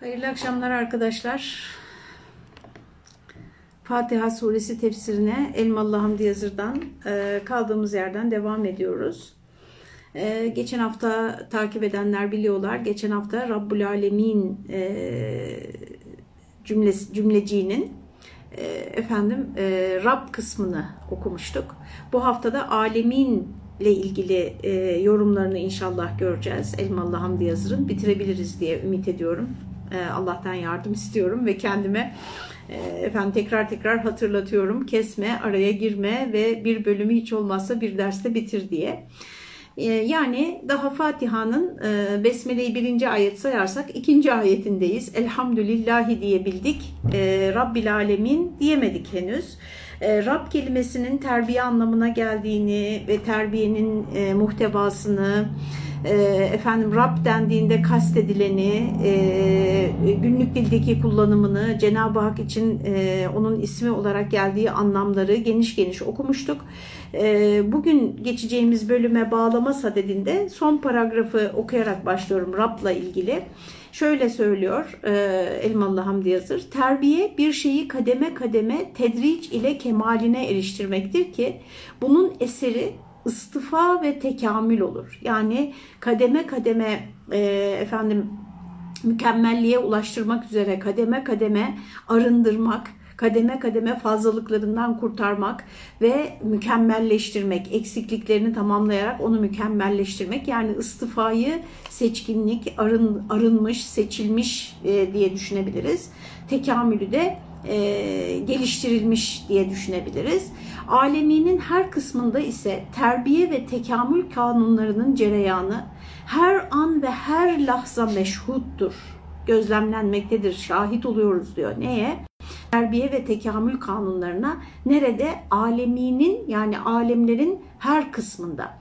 Hayırlı akşamlar arkadaşlar. Fatiha suresi tefsirine Elmalı Hamdi Yazır'dan e, kaldığımız yerden devam ediyoruz. E, geçen hafta takip edenler biliyorlar. Geçen hafta Rabbul Alemin e, cümlesi, cümleciğinin efendim Rab kısmını okumuştuk. Bu haftada alemin ile ilgili yorumlarını inşallah göreceğiz. Elmalı Hamdi Yazır'ın bitirebiliriz diye ümit ediyorum. Allah'tan yardım istiyorum ve kendime efendim tekrar tekrar hatırlatıyorum. Kesme, araya girme ve bir bölümü hiç olmazsa bir derste bitir diye. Yani daha Fatiha'nın Besmele'yi birinci ayet sayarsak ikinci ayetindeyiz. Elhamdülillahi diyebildik. Rabbil Alemin diyemedik henüz. Rab kelimesinin terbiye anlamına geldiğini ve terbiyenin muhtevasını, efendim Rab dendiğinde kastedileni, günlük dildeki kullanımını, Cenab-ı Hak için onun ismi olarak geldiği anlamları geniş geniş okumuştuk. Bugün geçeceğimiz bölüme bağlama sadedinde son paragrafı okuyarak başlıyorum Rab'la ilgili. Şöyle söylüyor Elmalı Hamdi Yazır, terbiye bir şeyi kademe kademe tedriç ile kemaline eriştirmektir ki bunun eseri istifa ve tekamül olur. Yani kademe kademe e, efendim mükemmelliğe ulaştırmak üzere kademe kademe arındırmak, kademe kademe fazlalıklarından kurtarmak ve mükemmelleştirmek, eksikliklerini tamamlayarak onu mükemmelleştirmek. Yani istifayı seçkinlik, arın, arınmış, seçilmiş e, diye düşünebiliriz. Tekamülü de e, geliştirilmiş diye düşünebiliriz. Aleminin her kısmında ise terbiye ve tekamül kanunlarının cereyanı her an ve her lahza meşhuttur. Gözlemlenmektedir, şahit oluyoruz diyor. Neye? Terbiye ve tekamül kanunlarına nerede? Aleminin yani alemlerin her kısmında.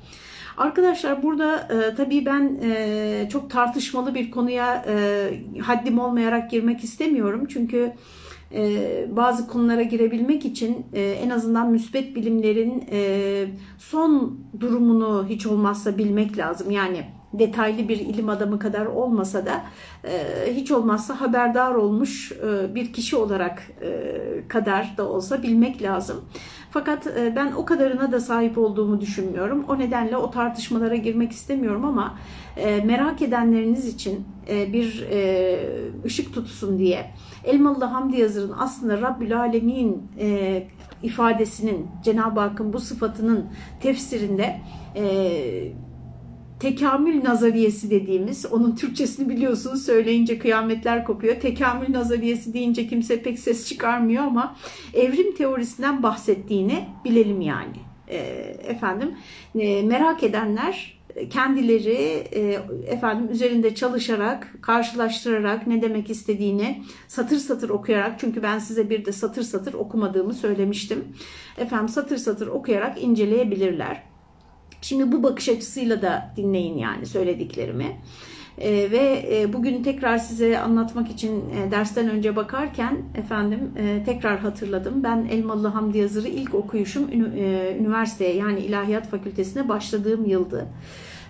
Arkadaşlar burada e, tabii ben e, çok tartışmalı bir konuya e, haddim olmayarak girmek istemiyorum. Çünkü bazı konulara girebilmek için e, en azından müsbet bilimlerin e, son durumunu hiç olmazsa bilmek lazım. Yani detaylı bir ilim adamı kadar olmasa da hiç olmazsa haberdar olmuş bir kişi olarak kadar da olsa bilmek lazım. Fakat ben o kadarına da sahip olduğumu düşünmüyorum. O nedenle o tartışmalara girmek istemiyorum ama merak edenleriniz için bir ışık tutsun diye Elmalı Hamdi Yazır'ın aslında Rabbül Alemin ifadesinin Cenab-ı Hakk'ın bu sıfatının tefsirinde tekamül nazariyesi dediğimiz, onun Türkçesini biliyorsunuz söyleyince kıyametler kopuyor. Tekamül nazariyesi deyince kimse pek ses çıkarmıyor ama evrim teorisinden bahsettiğini bilelim yani. E, efendim e, merak edenler kendileri e, efendim üzerinde çalışarak, karşılaştırarak ne demek istediğini satır satır okuyarak çünkü ben size bir de satır satır okumadığımı söylemiştim. Efendim satır satır okuyarak inceleyebilirler. Şimdi bu bakış açısıyla da dinleyin yani söylediklerimi. E, ve e, bugün tekrar size anlatmak için e, dersten önce bakarken efendim e, tekrar hatırladım. Ben Elmalı Hamdi Yazır'ı ilk okuyuşum ünü, e, üniversiteye yani İlahiyat Fakültesine başladığım yıldı.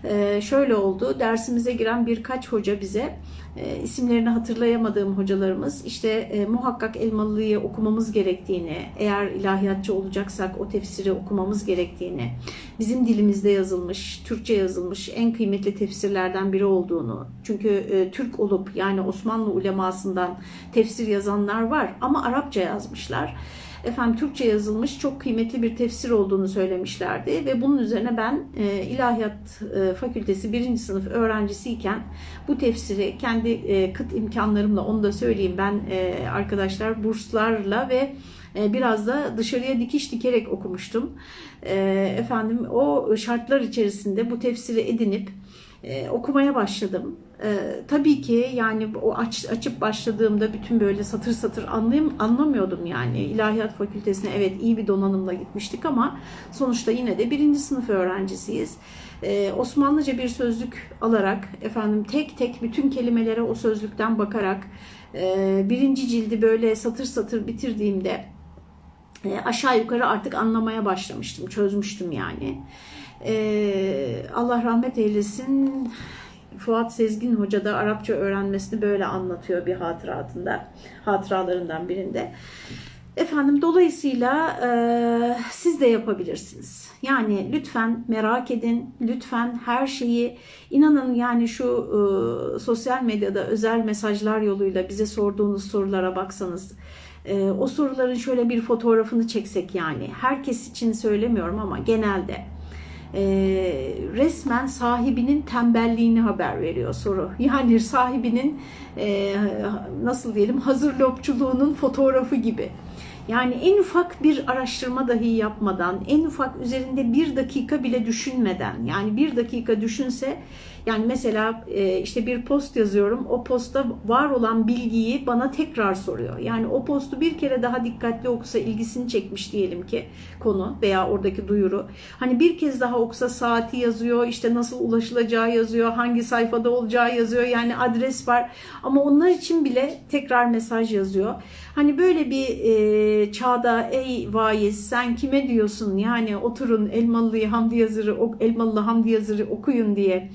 E, şöyle oldu. Dersimize giren birkaç hoca bize e, isimlerini hatırlayamadığım hocalarımız işte e, muhakkak Elmalı'yı okumamız gerektiğini, eğer ilahiyatçı olacaksak o tefsiri okumamız gerektiğini, bizim dilimizde yazılmış, Türkçe yazılmış en kıymetli tefsirlerden biri olduğunu, çünkü e, Türk olup yani Osmanlı ulemasından tefsir yazanlar var ama Arapça yazmışlar efendim Türkçe yazılmış çok kıymetli bir tefsir olduğunu söylemişlerdi ve bunun üzerine ben e, İlahiyat e, Fakültesi birinci sınıf öğrencisiyken bu tefsiri kendi e, kıt imkanlarımla onu da söyleyeyim ben e, arkadaşlar burslarla ve e, biraz da dışarıya dikiş dikerek okumuştum. E, efendim o şartlar içerisinde bu tefsiri edinip e, okumaya başladım. E, tabii ki yani o aç, açıp başladığımda bütün böyle satır satır anlayım, anlamıyordum yani. İlahiyat Fakültesine evet iyi bir donanımla gitmiştik ama sonuçta yine de birinci sınıf öğrencisiyiz. Ee, Osmanlıca bir sözlük alarak efendim tek tek bütün kelimelere o sözlükten bakarak e, birinci cildi böyle satır satır bitirdiğimde e, aşağı yukarı artık anlamaya başlamıştım, çözmüştüm yani. E, Allah rahmet eylesin Fuat Sezgin Hoca da Arapça öğrenmesini böyle anlatıyor bir hatıratında, hatıralarından birinde. Efendim dolayısıyla e, siz de yapabilirsiniz. Yani lütfen merak edin, lütfen her şeyi inanın yani şu e, sosyal medyada özel mesajlar yoluyla bize sorduğunuz sorulara baksanız e, o soruların şöyle bir fotoğrafını çeksek yani herkes için söylemiyorum ama genelde e, resmen sahibinin tembelliğini haber veriyor soru. Yani sahibinin e, nasıl diyelim hazır lopçuluğunun fotoğrafı gibi. Yani en ufak bir araştırma dahi yapmadan, en ufak üzerinde bir dakika bile düşünmeden, yani bir dakika düşünse yani mesela e, işte bir post yazıyorum. O postta var olan bilgiyi bana tekrar soruyor. Yani o postu bir kere daha dikkatli okusa ilgisini çekmiş diyelim ki konu veya oradaki duyuru. Hani bir kez daha okusa saati yazıyor, işte nasıl ulaşılacağı yazıyor, hangi sayfada olacağı yazıyor. Yani adres var. Ama onlar için bile tekrar mesaj yazıyor. Hani böyle bir e, çağda ey vaiz sen kime diyorsun? Yani oturun Elmalı Hamdi Yazır'ı Elmalı Hamdi Yazır'ı okuyun diye.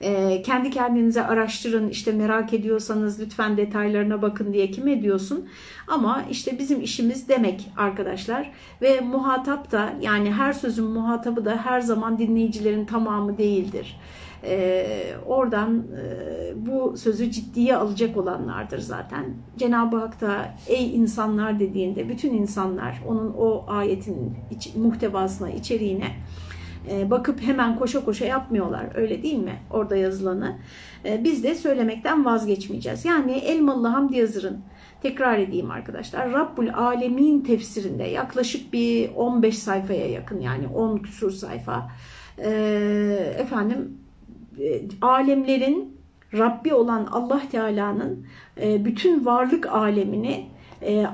E, kendi kendinize araştırın işte merak ediyorsanız lütfen detaylarına bakın diye kime diyorsun? Ama işte bizim işimiz demek arkadaşlar. Ve muhatap da yani her sözün muhatabı da her zaman dinleyicilerin tamamı değildir. Ee, oradan e, bu sözü ciddiye alacak olanlardır zaten. Cenab-ı Hak da ey insanlar dediğinde bütün insanlar onun o ayetin iç, muhtevasına, içeriğine e, bakıp hemen koşa koşa yapmıyorlar. Öyle değil mi? Orada yazılanı. E, biz de söylemekten vazgeçmeyeceğiz. Yani Elmalı Hamdi Yazır'ın tekrar edeyim arkadaşlar. Rabbul Alemin tefsirinde yaklaşık bir 15 sayfaya yakın yani 10 küsur sayfa. E, efendim alemlerin Rabbi olan Allah Teala'nın bütün varlık alemini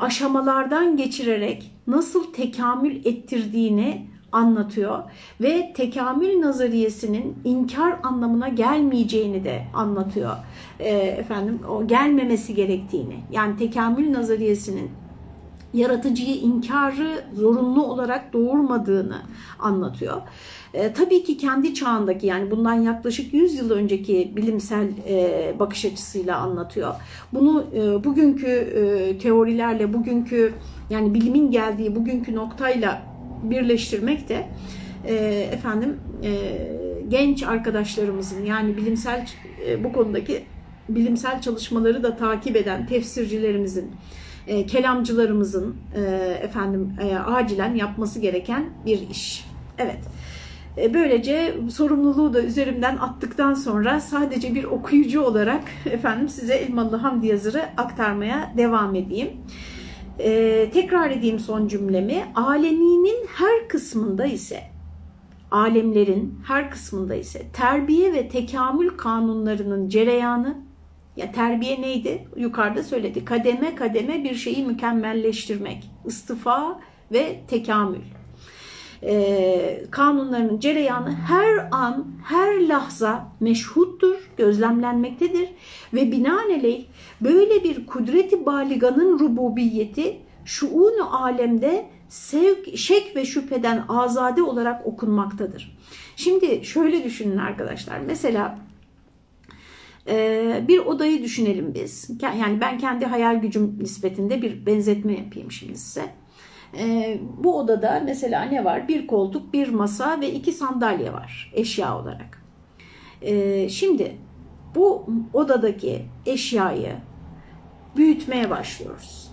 aşamalardan geçirerek nasıl tekamül ettirdiğini anlatıyor ve tekamül nazariyesinin inkar anlamına gelmeyeceğini de anlatıyor. E, efendim o gelmemesi gerektiğini. Yani tekamül nazariyesinin yaratıcıyı inkarı zorunlu olarak doğurmadığını anlatıyor. E, tabii ki kendi çağındaki yani bundan yaklaşık 100 yıl önceki bilimsel e, bakış açısıyla anlatıyor. Bunu e, bugünkü e, teorilerle, bugünkü yani bilimin geldiği bugünkü noktayla birleştirmek de e, efendim e, genç arkadaşlarımızın yani bilimsel e, bu konudaki bilimsel çalışmaları da takip eden tefsircilerimizin e, kelamcılarımızın e, efendim e, acilen yapması gereken bir iş. Evet. E, böylece sorumluluğu da üzerimden attıktan sonra sadece bir okuyucu olarak efendim size Elmalı Hamdi Yazır'ı aktarmaya devam edeyim. Ee, tekrar edeyim son cümlemi. Aleminin her kısmında ise alemlerin her kısmında ise terbiye ve tekamül kanunlarının cereyanı ya terbiye neydi? Yukarıda söyledi. Kademe kademe bir şeyi mükemmelleştirmek. istifa ve tekamül. Ee, kanunlarının cereyanı her an, her lahza meşhuttur, gözlemlenmektedir ve binaenaleyh Böyle bir kudreti baliganın rububiyeti şuunu alemde sevk, şek ve şüpheden azade olarak okunmaktadır. Şimdi şöyle düşünün arkadaşlar. Mesela bir odayı düşünelim biz. Yani ben kendi hayal gücüm nispetinde bir benzetme yapayım şimdi size. E, bu odada mesela ne var? Bir koltuk, bir masa ve iki sandalye var eşya olarak. E, şimdi bu odadaki eşyayı büyütmeye başlıyoruz.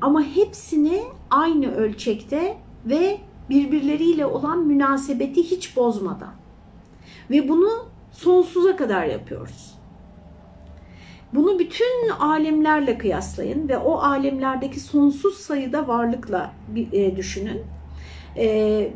Ama hepsini aynı ölçekte ve birbirleriyle olan münasebeti hiç bozmadan. Ve bunu sonsuza kadar yapıyoruz. Bunu bütün alemlerle kıyaslayın ve o alemlerdeki sonsuz sayıda varlıkla e, düşünün. E,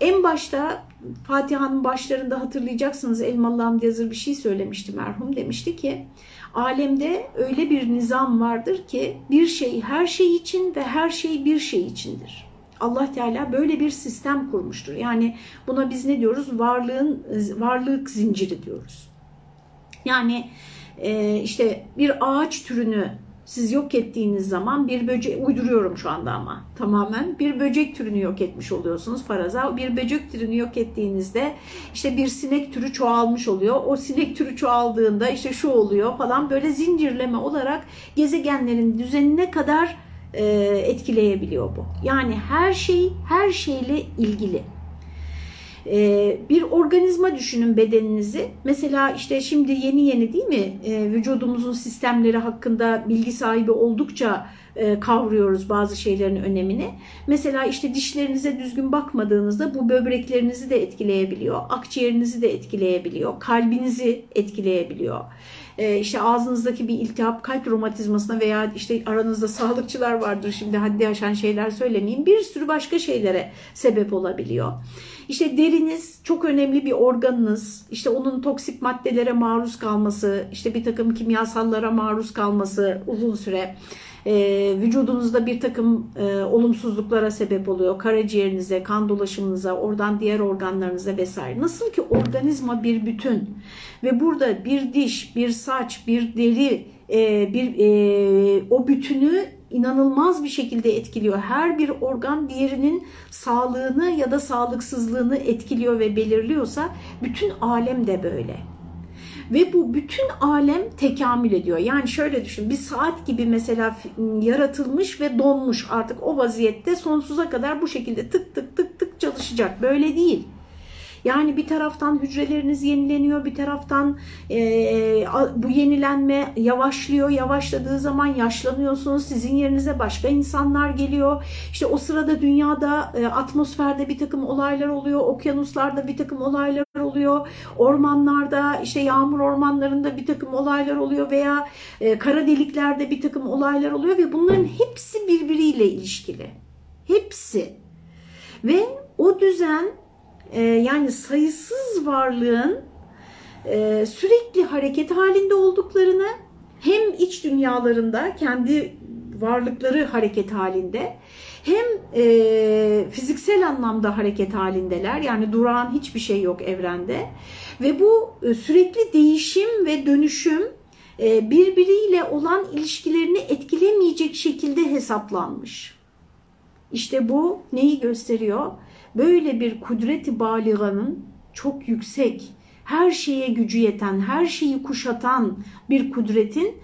en başta Fatiha'nın başlarında hatırlayacaksınız Elmalı Hamdi Yazır bir şey söylemişti merhum. Demişti ki alemde öyle bir nizam vardır ki bir şey her şey için ve her şey bir şey içindir. Allah Teala böyle bir sistem kurmuştur. Yani buna biz ne diyoruz? Varlığın varlık zinciri diyoruz. Yani e, işte bir ağaç türünü Siz yok ettiğiniz zaman bir böcek, uyduruyorum şu anda ama tamamen bir böcek türünü yok etmiş oluyorsunuz faraza. Bir böcek türünü yok ettiğinizde işte bir sinek türü çoğalmış oluyor. O sinek türü çoğaldığında işte şu oluyor falan böyle zincirleme olarak gezegenlerin düzenine kadar e, etkileyebiliyor bu. Yani her şey her şeyle ilgili. Ee, bir organizma düşünün bedeninizi. Mesela işte şimdi yeni yeni değil mi ee, vücudumuzun sistemleri hakkında bilgi sahibi oldukça e, kavruyoruz bazı şeylerin önemini. Mesela işte dişlerinize düzgün bakmadığınızda bu böbreklerinizi de etkileyebiliyor, akciğerinizi de etkileyebiliyor, kalbinizi etkileyebiliyor. Ee, işte ağzınızdaki bir iltihap kalp romatizmasına veya işte aranızda sağlıkçılar vardır şimdi haddi aşan şeyler söylemeyeyim bir sürü başka şeylere sebep olabiliyor. İşte deriniz çok önemli bir organınız. İşte onun toksik maddelere maruz kalması, işte bir takım kimyasallara maruz kalması uzun süre e, vücudunuzda bir takım e, olumsuzluklara sebep oluyor. Karaciğerinize, kan dolaşımınıza, oradan diğer organlarınıza vesaire. Nasıl ki organizma bir bütün ve burada bir diş, bir saç, bir deri, e, bir e, o bütünü inanılmaz bir şekilde etkiliyor. Her bir organ diğerinin sağlığını ya da sağlıksızlığını etkiliyor ve belirliyorsa bütün alem de böyle. Ve bu bütün alem tekamül ediyor. Yani şöyle düşün bir saat gibi mesela yaratılmış ve donmuş artık o vaziyette sonsuza kadar bu şekilde tık tık tık tık çalışacak. Böyle değil. Yani bir taraftan hücreleriniz yenileniyor, bir taraftan e, bu yenilenme yavaşlıyor. Yavaşladığı zaman yaşlanıyorsunuz. Sizin yerinize başka insanlar geliyor. İşte o sırada dünyada e, atmosferde bir takım olaylar oluyor. Okyanuslarda bir takım olaylar oluyor. Ormanlarda işte yağmur ormanlarında bir takım olaylar oluyor veya e, kara deliklerde bir takım olaylar oluyor ve bunların hepsi birbiriyle ilişkili. Hepsi. Ve o düzen e, yani sayısız varlığın e, sürekli hareket halinde olduklarını hem iç dünyalarında kendi varlıkları hareket halinde hem e, fiziksel anlamda hareket halindeler yani durağan hiçbir şey yok evrende ve bu e, sürekli değişim ve dönüşüm e, birbiriyle olan ilişkilerini etkilemeyecek şekilde hesaplanmış. İşte bu neyi gösteriyor? böyle bir kudreti baliganın çok yüksek, her şeye gücü yeten, her şeyi kuşatan bir kudretin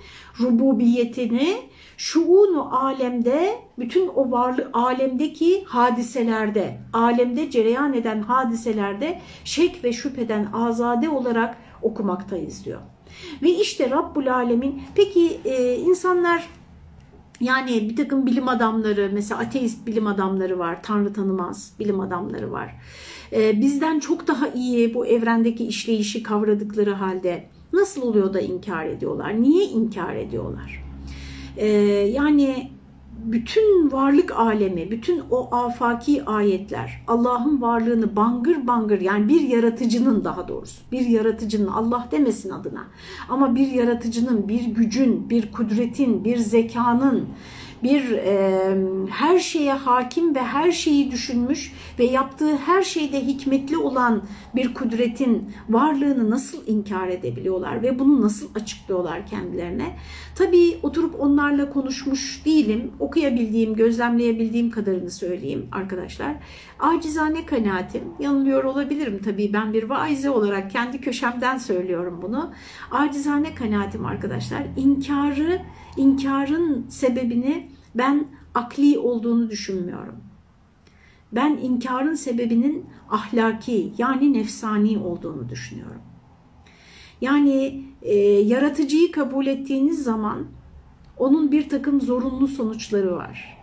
rububiyetini şuunu alemde, bütün o varlık alemdeki hadiselerde, alemde cereyan eden hadiselerde şek ve şüpheden azade olarak okumaktayız diyor. Ve işte Rabbul Alemin, peki e, insanlar yani bir takım bilim adamları, mesela ateist bilim adamları var, Tanrı tanımaz bilim adamları var. Ee, bizden çok daha iyi bu evrendeki işleyişi kavradıkları halde nasıl oluyor da inkar ediyorlar? Niye inkar ediyorlar? Ee, yani bütün varlık alemi, bütün o afaki ayetler Allah'ın varlığını bangır bangır yani bir yaratıcının daha doğrusu bir yaratıcının Allah demesin adına ama bir yaratıcının, bir gücün, bir kudretin, bir zekanın bir e, her şeye hakim ve her şeyi düşünmüş ve yaptığı her şeyde hikmetli olan bir kudretin varlığını nasıl inkar edebiliyorlar ve bunu nasıl açıklıyorlar kendilerine? Tabii oturup onlarla konuşmuş değilim. Okuyabildiğim, gözlemleyebildiğim kadarını söyleyeyim arkadaşlar. Acizane kanaatim, yanılıyor olabilirim tabii ben bir vaize olarak kendi köşemden söylüyorum bunu. Acizane kanaatim arkadaşlar inkarı, inkarın sebebini ben akli olduğunu düşünmüyorum. Ben inkarın sebebinin ahlaki yani nefsani olduğunu düşünüyorum. Yani e, yaratıcıyı kabul ettiğiniz zaman onun bir takım zorunlu sonuçları var.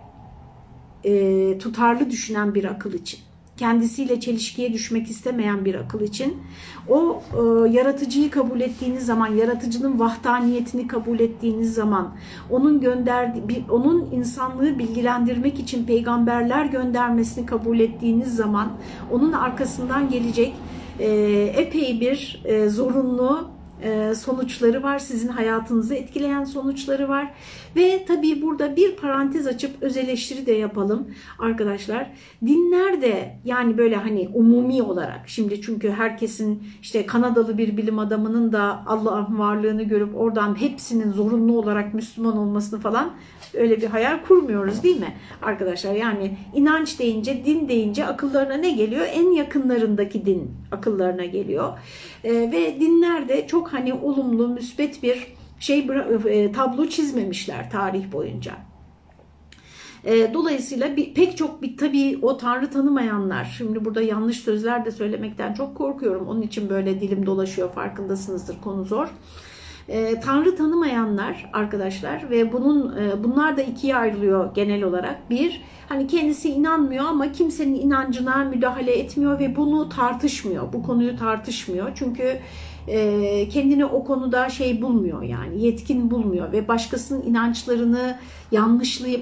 E, tutarlı düşünen bir akıl için kendisiyle çelişkiye düşmek istemeyen bir akıl için. O e, yaratıcıyı kabul ettiğiniz zaman, yaratıcının vahdaniyetini kabul ettiğiniz zaman, onun gönderdiği, onun insanlığı bilgilendirmek için peygamberler göndermesini kabul ettiğiniz zaman, onun arkasından gelecek e, epey bir e, zorunlu sonuçları var. Sizin hayatınızı etkileyen sonuçları var. Ve tabii burada bir parantez açıp öz eleştiri de yapalım arkadaşlar. Dinler de yani böyle hani umumi olarak şimdi çünkü herkesin işte Kanadalı bir bilim adamının da Allah'ın varlığını görüp oradan hepsinin zorunlu olarak Müslüman olmasını falan öyle bir hayal kurmuyoruz değil mi arkadaşlar? Yani inanç deyince, din deyince akıllarına ne geliyor? En yakınlarındaki din akıllarına geliyor. E, ve dinler de çok hani olumlu, müsbet bir şey e, tablo çizmemişler tarih boyunca. E, dolayısıyla bir, pek çok bir tabii o Tanrı tanımayanlar, şimdi burada yanlış sözler de söylemekten çok korkuyorum. Onun için böyle dilim dolaşıyor farkındasınızdır konu zor. E, Tanrı tanımayanlar arkadaşlar ve bunun e, bunlar da ikiye ayrılıyor genel olarak. Bir, hani kendisi inanmıyor ama kimsenin inancına müdahale etmiyor ve bunu tartışmıyor. Bu konuyu tartışmıyor. Çünkü kendini o konuda şey bulmuyor yani yetkin bulmuyor ve başkasının inançlarını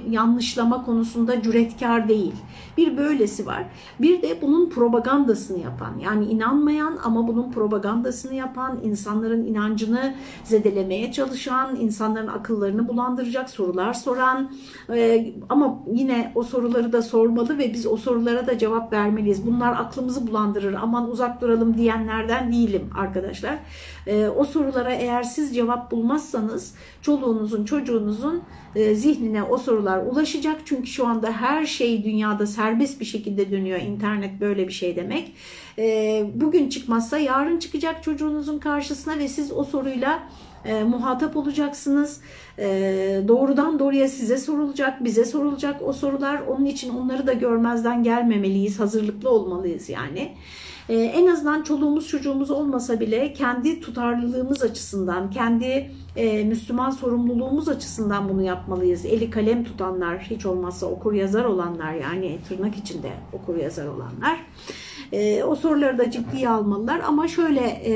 yanlışlama konusunda cüretkar değil. Bir böylesi var. Bir de bunun propagandasını yapan yani inanmayan ama bunun propagandasını yapan, insanların inancını zedelemeye çalışan, insanların akıllarını bulandıracak sorular soran e, ama yine o soruları da sormalı ve biz o sorulara da cevap vermeliyiz. Bunlar aklımızı bulandırır aman uzak duralım diyenlerden değilim arkadaşlar. E, o sorulara eğer siz cevap bulmazsanız çoluğunuzun çocuğunuzun e, zihnine o sorular ulaşacak. Çünkü şu anda her şey dünyada serbest bir şekilde dönüyor. İnternet böyle bir şey demek. E, bugün çıkmazsa yarın çıkacak çocuğunuzun karşısına ve siz o soruyla e, muhatap olacaksınız. E, doğrudan doğruya size sorulacak, bize sorulacak o sorular. Onun için onları da görmezden gelmemeliyiz, hazırlıklı olmalıyız yani. Ee, en azından çoluğumuz çocuğumuz olmasa bile kendi tutarlılığımız açısından, kendi e, Müslüman sorumluluğumuz açısından bunu yapmalıyız. Eli kalem tutanlar, hiç olmazsa okur yazar olanlar yani tırnak içinde okur yazar olanlar. E, o soruları da ciddiye almalılar ama şöyle e,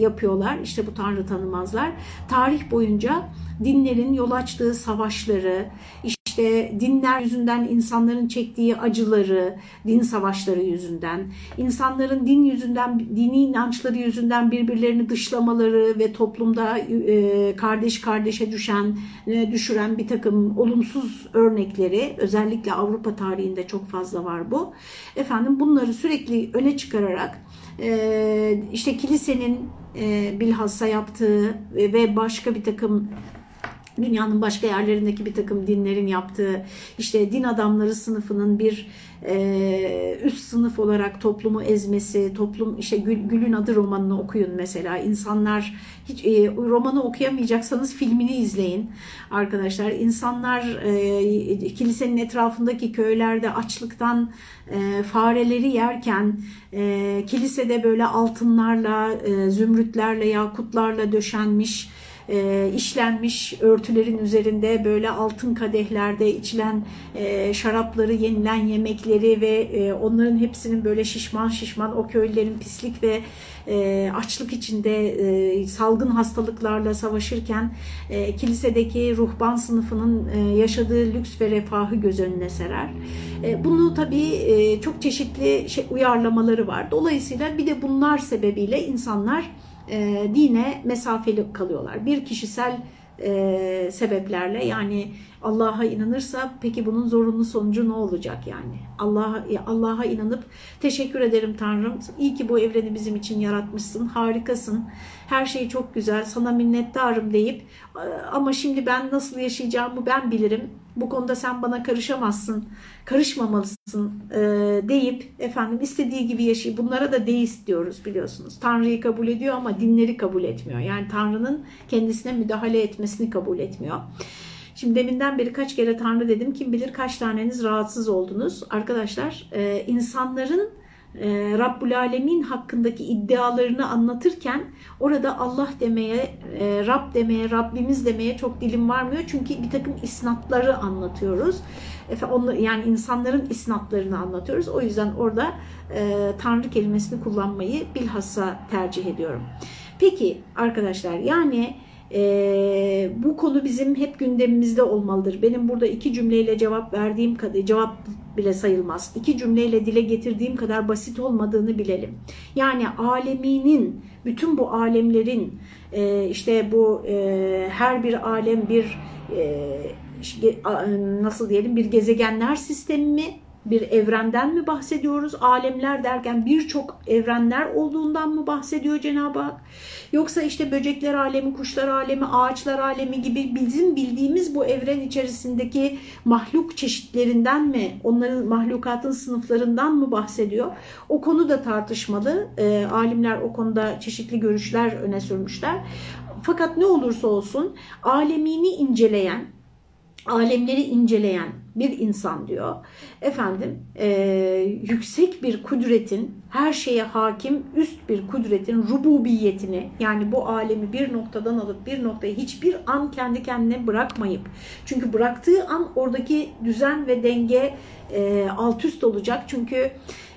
yapıyorlar işte bu tanrı tanımazlar. Tarih boyunca dinlerin yol açtığı savaşları, işte dinler yüzünden insanların çektiği acıları, din savaşları yüzünden, insanların din yüzünden, dini inançları yüzünden birbirlerini dışlamaları ve toplumda e, kardeş kardeşe düşen, e, düşüren bir takım olumsuz örnekleri, özellikle Avrupa tarihinde çok fazla var bu. Efendim bunları sürekli öne çıkararak e, işte kilisenin bilhassa yaptığı ve başka bir takım dünyanın başka yerlerindeki bir takım dinlerin yaptığı işte din adamları sınıfının bir e, üst sınıf olarak toplumu ezmesi, toplum işte Gül, Gül'ün adı romanını okuyun mesela. insanlar hiç e, romanı okuyamayacaksanız filmini izleyin arkadaşlar. İnsanlar e, kilisenin etrafındaki köylerde açlıktan e, fareleri yerken e, kilisede böyle altınlarla, e, zümrütlerle, yakutlarla döşenmiş e, işlenmiş örtülerin üzerinde böyle altın kadehlerde içilen e, şarapları, yenilen yemekleri ve e, onların hepsinin böyle şişman şişman o köylülerin pislik ve e, açlık içinde e, salgın hastalıklarla savaşırken e, kilisedeki ruhban sınıfının e, yaşadığı lüks ve refahı göz önüne serer. E, bunu tabii e, çok çeşitli şey, uyarlamaları var. Dolayısıyla bir de bunlar sebebiyle insanlar e, dine mesafeli kalıyorlar. Bir kişisel e, sebeplerle yani Allah'a inanırsa peki bunun zorunlu sonucu ne olacak yani? Allah'a Allah'a inanıp teşekkür ederim Tanrım. İyi ki bu evreni bizim için yaratmışsın. Harikasın. Her şey çok güzel. Sana minnettarım deyip ama şimdi ben nasıl yaşayacağımı ben bilirim. Bu konuda sen bana karışamazsın. Karışmamalısın e, deyip efendim istediği gibi yaşayıp bunlara da deist diyoruz biliyorsunuz. Tanrı'yı kabul ediyor ama dinleri kabul etmiyor. Yani Tanrı'nın kendisine müdahale etmesini kabul etmiyor. Şimdi deminden beri kaç kere Tanrı dedim. Kim bilir kaç taneniz rahatsız oldunuz. Arkadaşlar e, insanların e, Rabbul Alemin hakkındaki iddialarını anlatırken orada Allah demeye, e, Rab demeye, Rabbimiz demeye çok dilim varmıyor. Çünkü bir takım isnatları anlatıyoruz. Yani insanların isnatlarını anlatıyoruz. O yüzden orada e, Tanrı kelimesini kullanmayı bilhassa tercih ediyorum. Peki arkadaşlar yani E, bu konu bizim hep gündemimizde olmalıdır. Benim burada iki cümleyle cevap verdiğim kadar cevap bile sayılmaz. İki cümleyle dile getirdiğim kadar basit olmadığını bilelim. Yani aleminin, bütün bu alemlerin e, işte bu e, her bir alem bir e, nasıl diyelim bir gezegenler sistemi mi? Bir evrenden mi bahsediyoruz? Alemler derken birçok evrenler olduğundan mı bahsediyor Cenab-ı Hak? Yoksa işte böcekler alemi, kuşlar alemi, ağaçlar alemi gibi bizim bildiğimiz bu evren içerisindeki mahluk çeşitlerinden mi, onların mahlukatın sınıflarından mı bahsediyor? O konu da tartışmalı. E, alimler o konuda çeşitli görüşler öne sürmüşler. Fakat ne olursa olsun alemini inceleyen, alemleri inceleyen bir insan diyor. Efendim e, yüksek bir kudretin her şeye hakim üst bir kudretin rububiyetini yani bu alemi bir noktadan alıp bir noktaya hiçbir an kendi kendine bırakmayıp çünkü bıraktığı an oradaki düzen ve denge e, alt üst olacak. Çünkü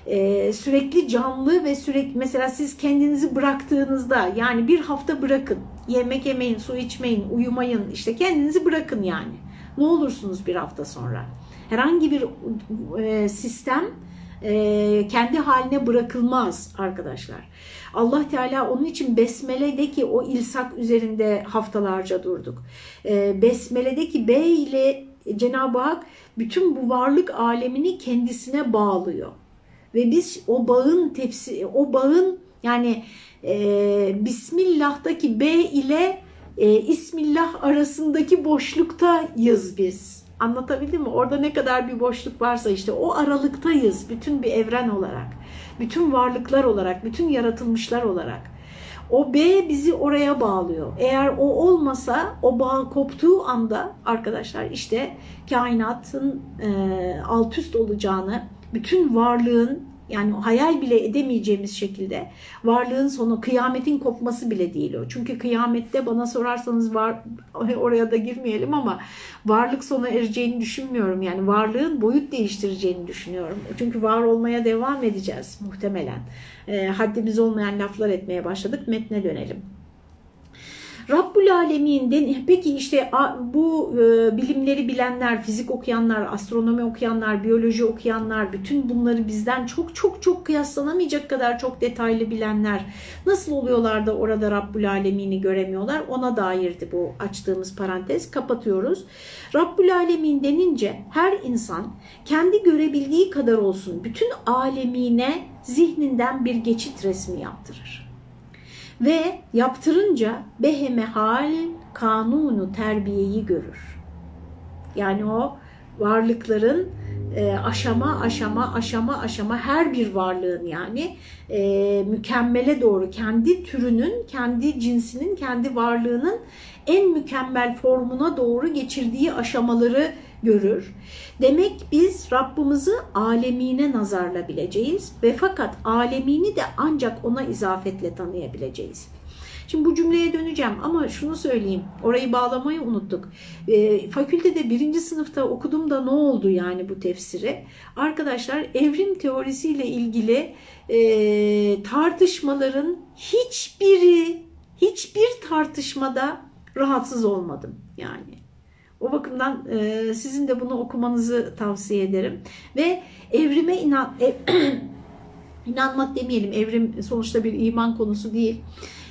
e, sürekli canlı ve sürekli mesela siz kendinizi bıraktığınızda yani bir hafta bırakın yemek yemeyin, su içmeyin, uyumayın işte kendinizi bırakın yani ne olursunuz bir hafta sonra? Herhangi bir e, sistem e, kendi haline bırakılmaz arkadaşlar. Allah Teala onun için Besmele'deki o ilsak üzerinde haftalarca durduk. E, Besmele'deki B ile Cenab-ı Hak bütün bu varlık alemini kendisine bağlıyor. Ve biz o bağın tefsi, o bağın yani e, Bismillah'taki B ile e, İsmillah arasındaki boşluktayız biz. Anlatabildim mi? Orada ne kadar bir boşluk varsa işte o aralıktayız bütün bir evren olarak. Bütün varlıklar olarak, bütün yaratılmışlar olarak. O B bizi oraya bağlıyor. Eğer o olmasa o bağ koptuğu anda arkadaşlar işte kainatın e, alt üst olacağını, bütün varlığın yani hayal bile edemeyeceğimiz şekilde varlığın sonu kıyametin kopması bile değil o. Çünkü kıyamette bana sorarsanız var oraya da girmeyelim ama varlık sona ereceğini düşünmüyorum. Yani varlığın boyut değiştireceğini düşünüyorum. Çünkü var olmaya devam edeceğiz muhtemelen. E, haddimiz olmayan laflar etmeye başladık. Metne dönelim. Rabbul Alemin peki işte bu e, bilimleri bilenler, fizik okuyanlar, astronomi okuyanlar, biyoloji okuyanlar, bütün bunları bizden çok çok çok kıyaslanamayacak kadar çok detaylı bilenler nasıl oluyorlar da orada Rabbul Alemin'i göremiyorlar? Ona dairdi bu açtığımız parantez. Kapatıyoruz. Rabbul Alemin denince her insan kendi görebildiği kadar olsun bütün alemine zihninden bir geçit resmi yaptırır. Ve yaptırınca behemehal kanunu terbiyeyi görür. Yani o varlıkların e, aşama aşama aşama aşama her bir varlığın yani e, mükemmele doğru kendi türünün, kendi cinsinin, kendi varlığının en mükemmel formuna doğru geçirdiği aşamaları görür. Demek biz Rabbimizi alemine nazarla bileceğiz ve fakat alemini de ancak ona izafetle tanıyabileceğiz. Şimdi bu cümleye döneceğim ama şunu söyleyeyim. Orayı bağlamayı unuttuk. E, fakültede birinci sınıfta okudum da ne oldu yani bu tefsiri? Arkadaşlar evrim teorisiyle ilgili e, tartışmaların hiçbiri, hiçbir tartışmada rahatsız olmadım yani. O bakımdan e, sizin de bunu okumanızı tavsiye ederim. Ve evrime inan, ev, inanmak demeyelim, evrim sonuçta bir iman konusu değil.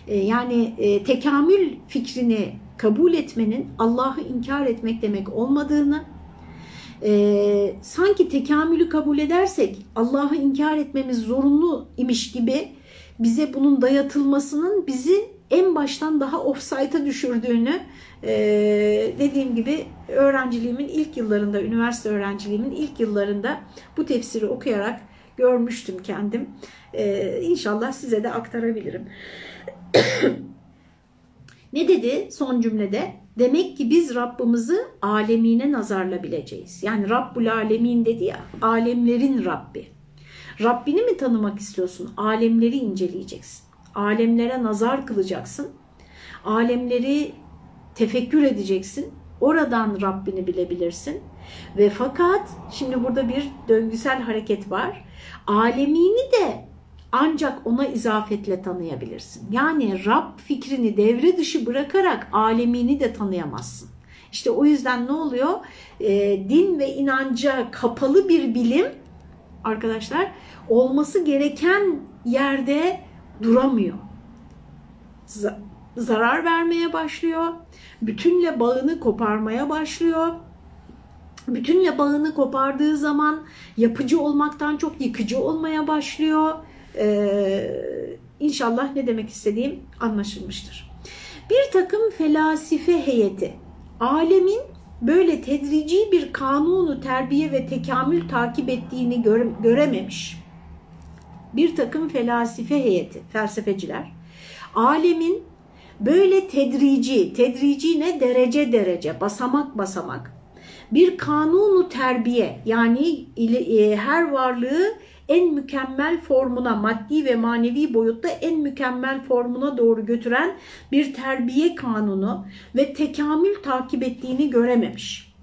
E, yani e, tekamül fikrini kabul etmenin Allah'ı inkar etmek demek olmadığını, e, sanki tekamülü kabul edersek Allah'ı inkar etmemiz zorunlu imiş gibi bize bunun dayatılmasının bizi en baştan daha offsite'a düşürdüğünü e, dediğim gibi öğrenciliğimin ilk yıllarında, üniversite öğrenciliğimin ilk yıllarında bu tefsiri okuyarak görmüştüm kendim. E, inşallah size de aktarabilirim. ne dedi son cümlede? Demek ki biz Rabbimizi alemine nazarla bileceğiz. Yani Rabbul Alemin dedi ya, alemlerin Rabbi. Rabbini mi tanımak istiyorsun? Alemleri inceleyeceksin. Alemlere nazar kılacaksın. Alemleri tefekkür edeceksin. Oradan Rabbini bilebilirsin. Ve fakat şimdi burada bir döngüsel hareket var. Alemini de ancak ona izafetle tanıyabilirsin. Yani Rab fikrini devre dışı bırakarak alemini de tanıyamazsın. İşte o yüzden ne oluyor? E, din ve inanca kapalı bir bilim arkadaşlar olması gereken yerde duramıyor. Zarar vermeye başlıyor. Bütünle bağını koparmaya başlıyor. Bütünle bağını kopardığı zaman yapıcı olmaktan çok yıkıcı olmaya başlıyor. Ee, inşallah ne demek istediğim anlaşılmıştır. Bir takım felasife heyeti alemin böyle tedrici bir kanunu terbiye ve tekamül takip ettiğini göre, görememiş. Bir takım felasife heyeti, felsefeciler, alemin böyle tedrici, tedrici ne derece derece, basamak basamak bir kanunu terbiye yani e, her varlığı en mükemmel formuna, maddi ve manevi boyutta en mükemmel formuna doğru götüren bir terbiye kanunu ve tekamül takip ettiğini görememiş.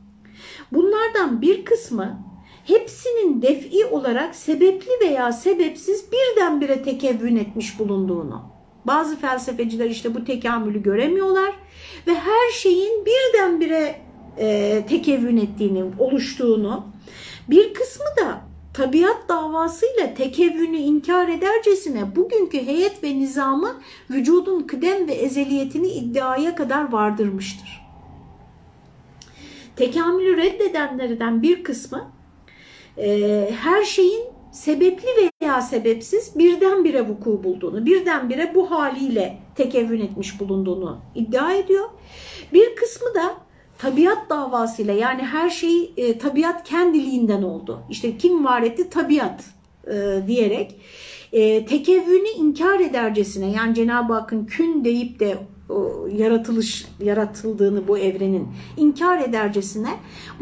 Bunlardan bir kısmı hepsinin def'i olarak sebepli veya sebepsiz birdenbire tekevvün etmiş bulunduğunu. Bazı felsefeciler işte bu tekamülü göremiyorlar ve her şeyin birdenbire e, tekevvün ettiğini, oluştuğunu, bir kısmı da tabiat davasıyla tekevvünü inkar edercesine bugünkü heyet ve nizamı vücudun kıdem ve ezeliyetini iddiaya kadar vardırmıştır. Tekamülü reddedenlerden bir kısmı e, her şeyin sebepli veya sebepsiz birdenbire vuku bulduğunu, birdenbire bu haliyle tekevvün etmiş bulunduğunu iddia ediyor. Bir kısmı da tabiat davasıyla yani her şey e, tabiat kendiliğinden oldu. İşte kim var etti? Tabiat e, diyerek e, tekevvünü inkar edercesine yani Cenab-ı Hakk'ın kün deyip de yaratılış yaratıldığını bu evrenin inkar edercesine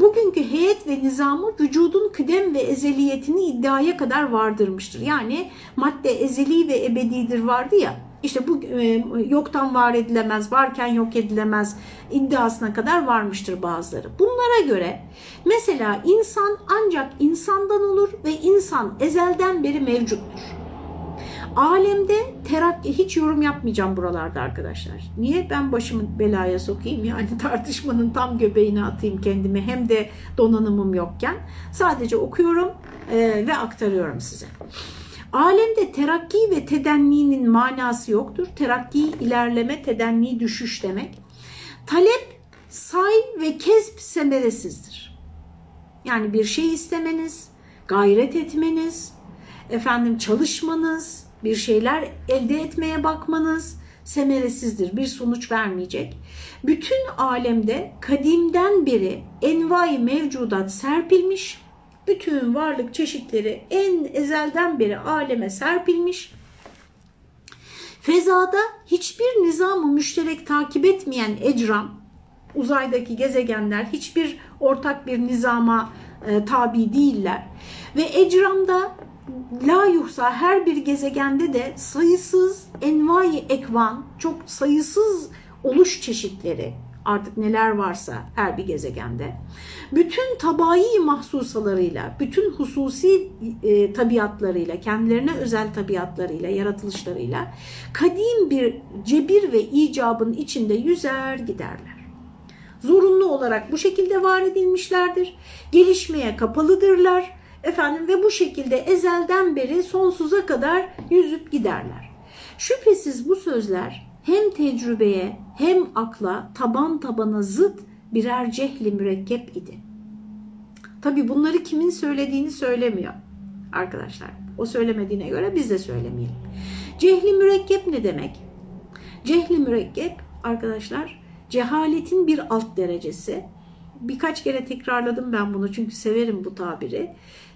bugünkü heyet ve nizamı vücudun kıdem ve ezeliyetini iddiaya kadar vardırmıştır. Yani madde ezeli ve ebedidir vardı ya işte bu e, yoktan var edilemez, varken yok edilemez iddiasına kadar varmıştır bazıları. Bunlara göre mesela insan ancak insandan olur ve insan ezelden beri mevcuttur. Alemde terakki hiç yorum yapmayacağım buralarda arkadaşlar. Niye ben başımı belaya sokayım yani tartışmanın tam göbeğine atayım kendimi hem de donanımım yokken. Sadece okuyorum e, ve aktarıyorum size. Alemde terakki ve tedenninin manası yoktur. Terakki ilerleme, tedenni düşüş demek. Talep, say ve kesp semeresizdir. Yani bir şey istemeniz, gayret etmeniz, efendim çalışmanız, bir şeyler elde etmeye bakmanız semeresizdir. Bir sonuç vermeyecek. Bütün alemde kadimden beri envai mevcudat serpilmiş bütün varlık çeşitleri en ezelden beri aleme serpilmiş. Fezada hiçbir nizamı müşterek takip etmeyen ecram, uzaydaki gezegenler hiçbir ortak bir nizama e, tabi değiller. Ve ecramda la yuhsa her bir gezegende de sayısız envai ekvan, çok sayısız oluş çeşitleri artık neler varsa her bir gezegende bütün tabai mahsusalarıyla, bütün hususi e, tabiatlarıyla, kendilerine özel tabiatlarıyla, yaratılışlarıyla kadim bir cebir ve icabın içinde yüzer giderler. Zorunlu olarak bu şekilde var edilmişlerdir. Gelişmeye kapalıdırlar. Efendim ve bu şekilde ezelden beri sonsuza kadar yüzüp giderler. Şüphesiz bu sözler hem tecrübeye hem akla taban tabana zıt birer cehli mürekkep idi. Tabi bunları kimin söylediğini söylemiyor arkadaşlar. O söylemediğine göre biz de söylemeyelim. Cehli mürekkep ne demek? Cehli mürekkep arkadaşlar cehaletin bir alt derecesi. Birkaç kere tekrarladım ben bunu çünkü severim bu tabiri.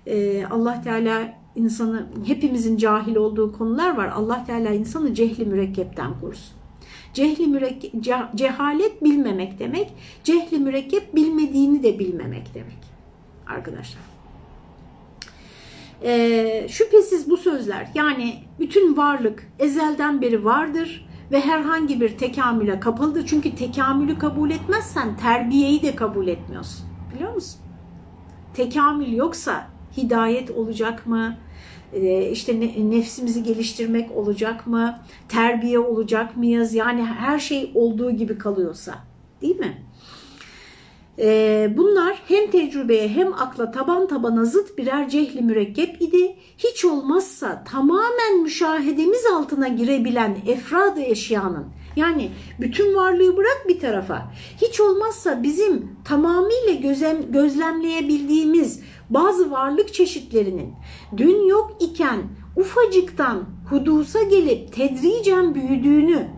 Ee, Allah Teala insanı hepimizin cahil olduğu konular var. Allah Teala insanı cehli mürekkepten korusun. Cehli mürekkep, cehalet bilmemek demek. Cehli mürekkep bilmediğini de bilmemek demek. Arkadaşlar. Ee, şüphesiz bu sözler yani bütün varlık ezelden beri vardır ve herhangi bir tekamüle kapalıdır. Çünkü tekamülü kabul etmezsen terbiyeyi de kabul etmiyorsun. Biliyor musun? Tekamül yoksa hidayet olacak mı? Ee, işte nefsimizi geliştirmek olacak mı? Terbiye olacak mıyız? Yani her şey olduğu gibi kalıyorsa değil mi? Ee, bunlar hem tecrübeye hem akla taban tabana zıt birer cehli mürekkep idi. Hiç olmazsa tamamen müşahedemiz altına girebilen efradı eşyanın yani bütün varlığı bırak bir tarafa. Hiç olmazsa bizim tamamıyla gözlem, gözlemleyebildiğimiz bazı varlık çeşitlerinin dün yok iken ufacıktan hudusa gelip tedricen büyüdüğünü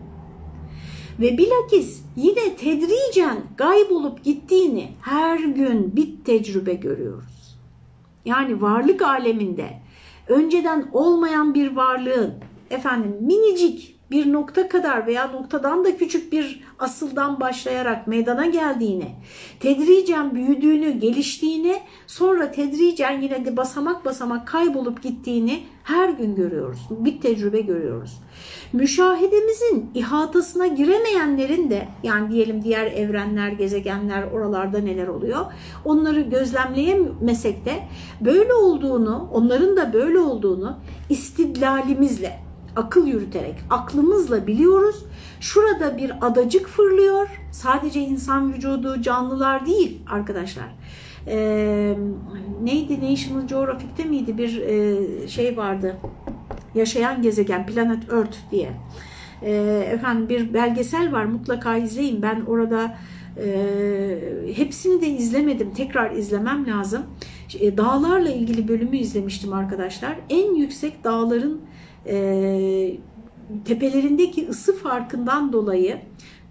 ve bilakis yine tedricen gaybolup gittiğini her gün bit tecrübe görüyoruz. Yani varlık aleminde önceden olmayan bir varlığın efendim minicik bir nokta kadar veya noktadan da küçük bir asıldan başlayarak meydana geldiğini, tedricen büyüdüğünü, geliştiğini, sonra tedricen yine de basamak basamak kaybolup gittiğini her gün görüyoruz. Bir tecrübe görüyoruz. Müşahedemizin ihatasına giremeyenlerin de yani diyelim diğer evrenler, gezegenler oralarda neler oluyor onları gözlemleyemesek de böyle olduğunu, onların da böyle olduğunu istidlalimizle akıl yürüterek, aklımızla biliyoruz. Şurada bir adacık fırlıyor. Sadece insan vücudu, canlılar değil arkadaşlar. Ee, neydi National Geographic'te miydi bir e, şey vardı. Yaşayan gezegen Planet Earth diye. Ee, efendim bir belgesel var mutlaka izleyin. Ben orada e, hepsini de izlemedim. Tekrar izlemem lazım. E, dağlarla ilgili bölümü izlemiştim arkadaşlar. En yüksek dağların e, tepelerindeki ısı farkından dolayı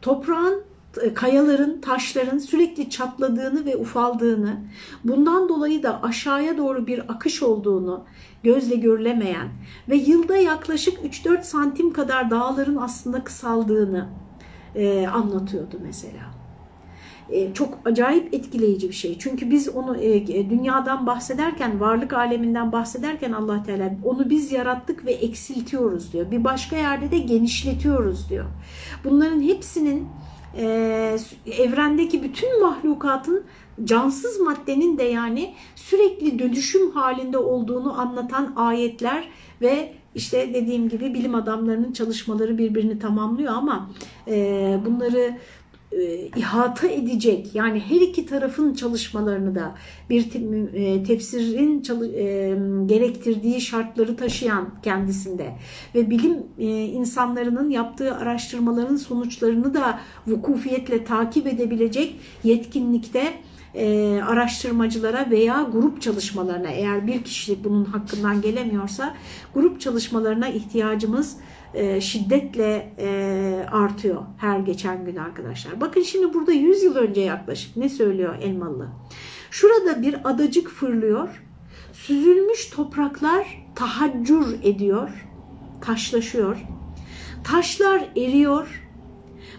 toprağın e, kayaların, taşların sürekli çatladığını ve ufaldığını, bundan dolayı da aşağıya doğru bir akış olduğunu gözle görülemeyen ve yılda yaklaşık 3-4 santim kadar dağların aslında kısaldığını e, anlatıyordu mesela. E, çok acayip etkileyici bir şey. Çünkü biz onu e, e, dünyadan bahsederken, varlık aleminden bahsederken Allah Teala onu biz yarattık ve eksiltiyoruz diyor. Bir başka yerde de genişletiyoruz diyor. Bunların hepsinin evrendeki bütün mahlukatın cansız maddenin de yani sürekli dönüşüm halinde olduğunu anlatan ayetler ve işte dediğim gibi bilim adamlarının çalışmaları birbirini tamamlıyor ama bunları ihata edecek. Yani her iki tarafın çalışmalarını da bir e, tefsirin e, gerektirdiği şartları taşıyan kendisinde ve bilim insanlarının yaptığı araştırmaların sonuçlarını da vukufiyetle takip edebilecek yetkinlikte araştırmacılara veya grup çalışmalarına eğer bir kişi bunun hakkından gelemiyorsa grup çalışmalarına ihtiyacımız e, şiddetle e, artıyor her geçen gün arkadaşlar. Bakın şimdi burada 100 yıl önce yaklaşık ne söylüyor Elmalı? Şurada bir adacık fırlıyor. Süzülmüş topraklar tahaccür ediyor, taşlaşıyor. Taşlar eriyor.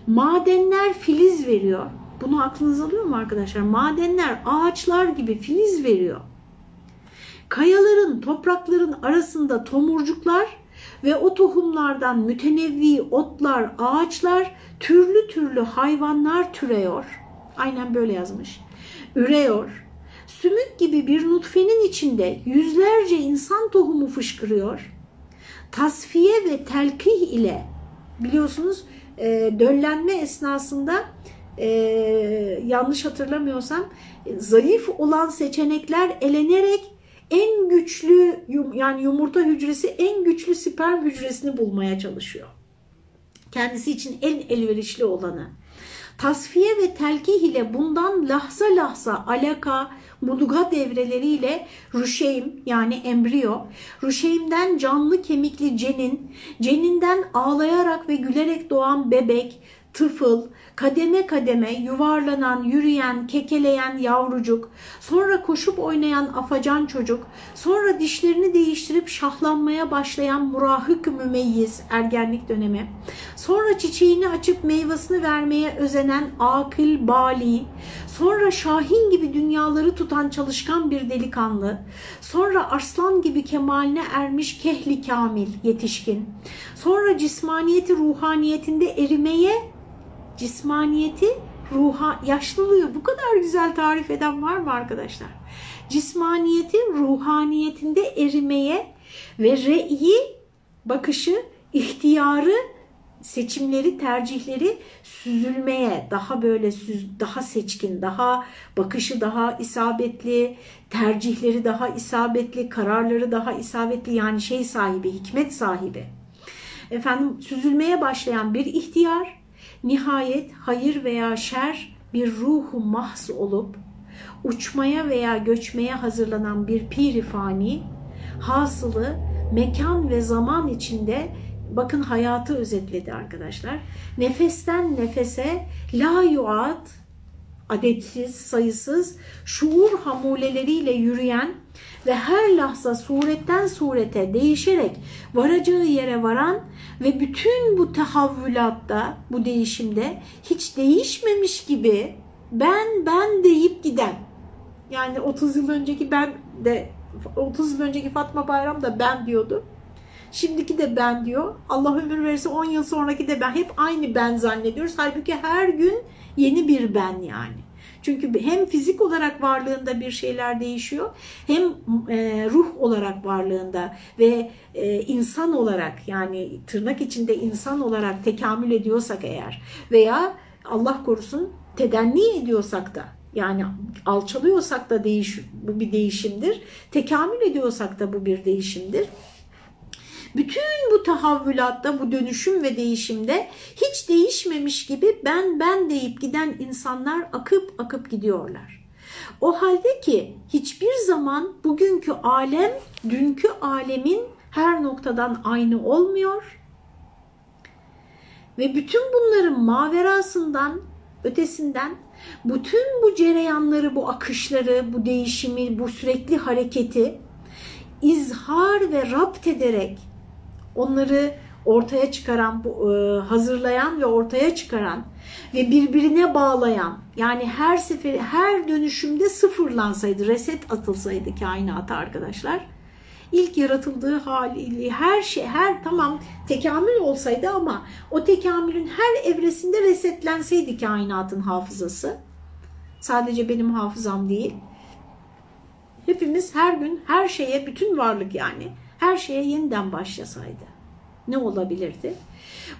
Madenler filiz veriyor. Bunu aklınız alıyor mu arkadaşlar? Madenler ağaçlar gibi filiz veriyor. Kayaların, toprakların arasında tomurcuklar ve o tohumlardan mütenevvi otlar, ağaçlar, türlü türlü hayvanlar türeyor. Aynen böyle yazmış. Ürüyor. Sümük gibi bir nutfenin içinde yüzlerce insan tohumu fışkırıyor. Tasfiye ve telkih ile biliyorsunuz e, döllenme esnasında e, yanlış hatırlamıyorsam e, zayıf olan seçenekler elenerek en güçlü yani yumurta hücresi en güçlü sperm hücresini bulmaya çalışıyor. Kendisi için en elverişli olanı. Tasfiye ve telkih ile bundan lahza lahza alaka, mudga devreleriyle rüşeym yani embriyo, rüşeymden canlı kemikli cenin, ceninden ağlayarak ve gülerek doğan bebek, tıfıl, kademe kademe yuvarlanan, yürüyen, kekeleyen yavrucuk, sonra koşup oynayan afacan çocuk, sonra dişlerini değiştirip şahlanmaya başlayan murahık mümeyyiz ergenlik dönemi, sonra çiçeğini açıp meyvasını vermeye özenen akıl bali, sonra şahin gibi dünyaları tutan çalışkan bir delikanlı, sonra arslan gibi kemaline ermiş kehli kamil yetişkin, sonra cismaniyeti ruhaniyetinde erimeye cismaniyeti ruha yaşlılıyor. Bu kadar güzel tarif eden var mı arkadaşlar? cismaniyeti ruhaniyetinde erimeye ve re'yi, bakışı, ihtiyarı, seçimleri, tercihleri süzülmeye, daha böyle süz, daha seçkin, daha bakışı daha isabetli, tercihleri daha isabetli, kararları daha isabetli yani şey sahibi, hikmet sahibi. Efendim süzülmeye başlayan bir ihtiyar, nihayet hayır veya şer bir ruhu mahs olup uçmaya veya göçmeye hazırlanan bir piri fani, hasılı mekan ve zaman içinde bakın hayatı özetledi arkadaşlar. Nefesten nefese la yuat adetsiz, sayısız şuur hamuleleriyle yürüyen ve her lahza suretten surete değişerek varacağı yere varan ve bütün bu tahavvülatta, bu değişimde hiç değişmemiş gibi ben ben deyip giden. Yani 30 yıl önceki ben de 30 yıl önceki Fatma Bayram da ben diyordu. Şimdiki de ben diyor. Allah ömür verirse 10 yıl sonraki de ben. Hep aynı ben zannediyoruz. Halbuki her gün yeni bir ben yani. Çünkü hem fizik olarak varlığında bir şeyler değişiyor hem e, ruh olarak varlığında ve e, insan olarak yani tırnak içinde insan olarak tekamül ediyorsak eğer veya Allah korusun tedenni ediyorsak da yani alçalıyorsak da değiş, bu bir değişimdir. Tekamül ediyorsak da bu bir değişimdir. Bütün bu tahavvülatta, bu dönüşüm ve değişimde hiç değişmemiş gibi ben ben deyip giden insanlar akıp akıp gidiyorlar. O halde ki hiçbir zaman bugünkü alem dünkü alemin her noktadan aynı olmuyor. Ve bütün bunların maverasından, ötesinden bütün bu cereyanları, bu akışları, bu değişimi, bu sürekli hareketi izhar ve rapt ederek onları ortaya çıkaran, e, hazırlayan ve ortaya çıkaran ve birbirine bağlayan yani her sefer her dönüşümde sıfırlansaydı, reset atılsaydı kainata arkadaşlar. İlk yaratıldığı haliyle her şey, her tamam tekamül olsaydı ama o tekamülün her evresinde resetlenseydi kainatın hafızası. Sadece benim hafızam değil. Hepimiz her gün her şeye, bütün varlık yani her şeye yeniden başlasaydı ne olabilirdi?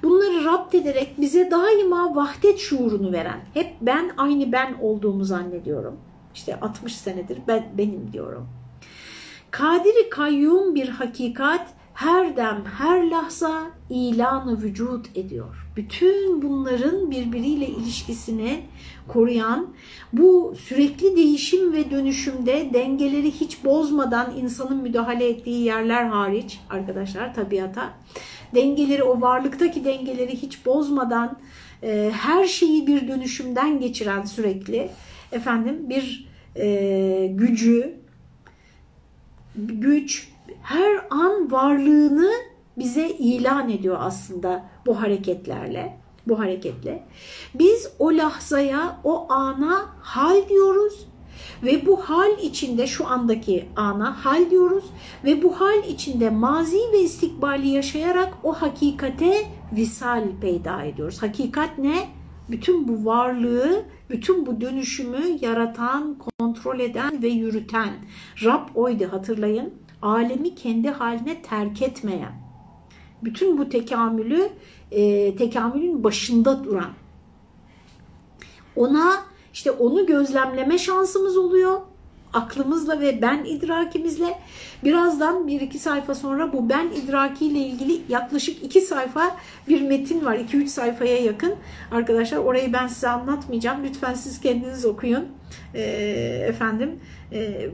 Bunları rapt ederek bize daima vahdet şuurunu veren, hep ben aynı ben olduğumu zannediyorum. İşte 60 senedir ben benim diyorum. Kadiri kayyum bir hakikat her dem, her lahza ilanı vücut ediyor. Bütün bunların birbiriyle ilişkisini koruyan, bu sürekli değişim ve dönüşümde dengeleri hiç bozmadan insanın müdahale ettiği yerler hariç arkadaşlar tabiata, dengeleri o varlıktaki dengeleri hiç bozmadan e, her şeyi bir dönüşümden geçiren sürekli efendim bir e, gücü, güç her an varlığını bize ilan ediyor aslında bu hareketlerle, bu hareketle. Biz o lahzaya, o ana hal diyoruz ve bu hal içinde şu andaki ana hal diyoruz ve bu hal içinde mazi ve istikbali yaşayarak o hakikate visal peyda ediyoruz. Hakikat ne? Bütün bu varlığı, bütün bu dönüşümü yaratan, kontrol eden ve yürüten Rab oydu hatırlayın alemi kendi haline terk etmeyen, bütün bu tekamülü e, tekamülün başında duran, ona işte onu gözlemleme şansımız oluyor aklımızla ve ben idrakimizle birazdan bir iki sayfa sonra bu ben idrakiyle ilgili yaklaşık iki sayfa bir metin var. 2-3 sayfaya yakın. Arkadaşlar orayı ben size anlatmayacağım. Lütfen siz kendiniz okuyun. E, efendim e,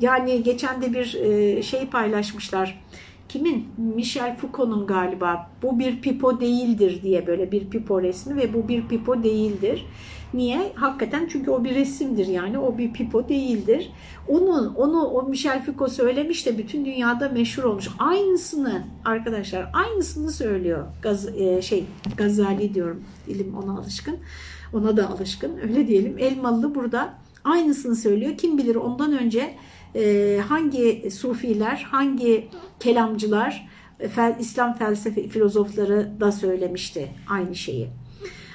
yani geçen de bir e, şey paylaşmışlar. Kimin? Michel Foucault'un galiba. Bu bir pipo değildir diye böyle bir pipo resmi ve bu bir pipo değildir. Niye? Hakikaten çünkü o bir resimdir yani o bir pipo değildir. Onun onu o Michel Foucault söylemiş de bütün dünyada meşhur olmuş. Aynısını arkadaşlar aynısını söylüyor. Gaz, e, şey Gazali diyorum. Dilim ona alışkın. Ona da alışkın. Öyle diyelim. Elmalı burada aynısını söylüyor. Kim bilir ondan önce e, hangi sufiler, hangi kelamcılar, fel, İslam felsefe filozofları da söylemişti aynı şeyi.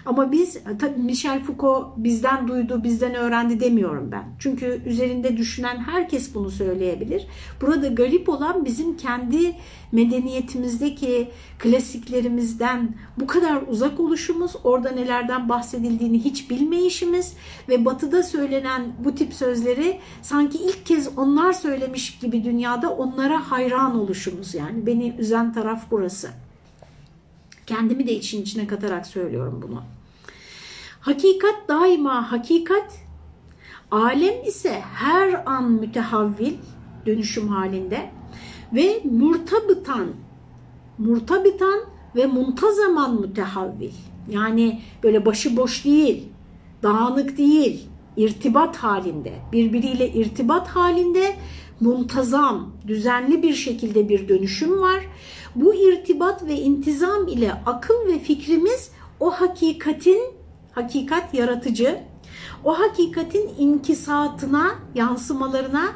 Ama biz Michel Foucault bizden duydu, bizden öğrendi demiyorum ben. Çünkü üzerinde düşünen herkes bunu söyleyebilir. Burada garip olan bizim kendi medeniyetimizdeki klasiklerimizden bu kadar uzak oluşumuz, orada nelerden bahsedildiğini hiç bilmeyişimiz ve batıda söylenen bu tip sözleri sanki ilk kez onlar söylemiş gibi dünyada onlara hayran oluşumuz yani. Beni üzen taraf burası. Kendimi de için içine katarak söylüyorum bunu. Hakikat daima hakikat, alem ise her an mütehavvil, dönüşüm halinde ve murtabıtan, murtabitan ve muntazaman mütehavvil. Yani böyle başıboş değil, dağınık değil, irtibat halinde, birbiriyle irtibat halinde muntazam, düzenli bir şekilde bir dönüşüm var. Bu irtibat ve intizam ile akıl ve fikrimiz o hakikatin, hakikat yaratıcı, o hakikatin inkisatına, yansımalarına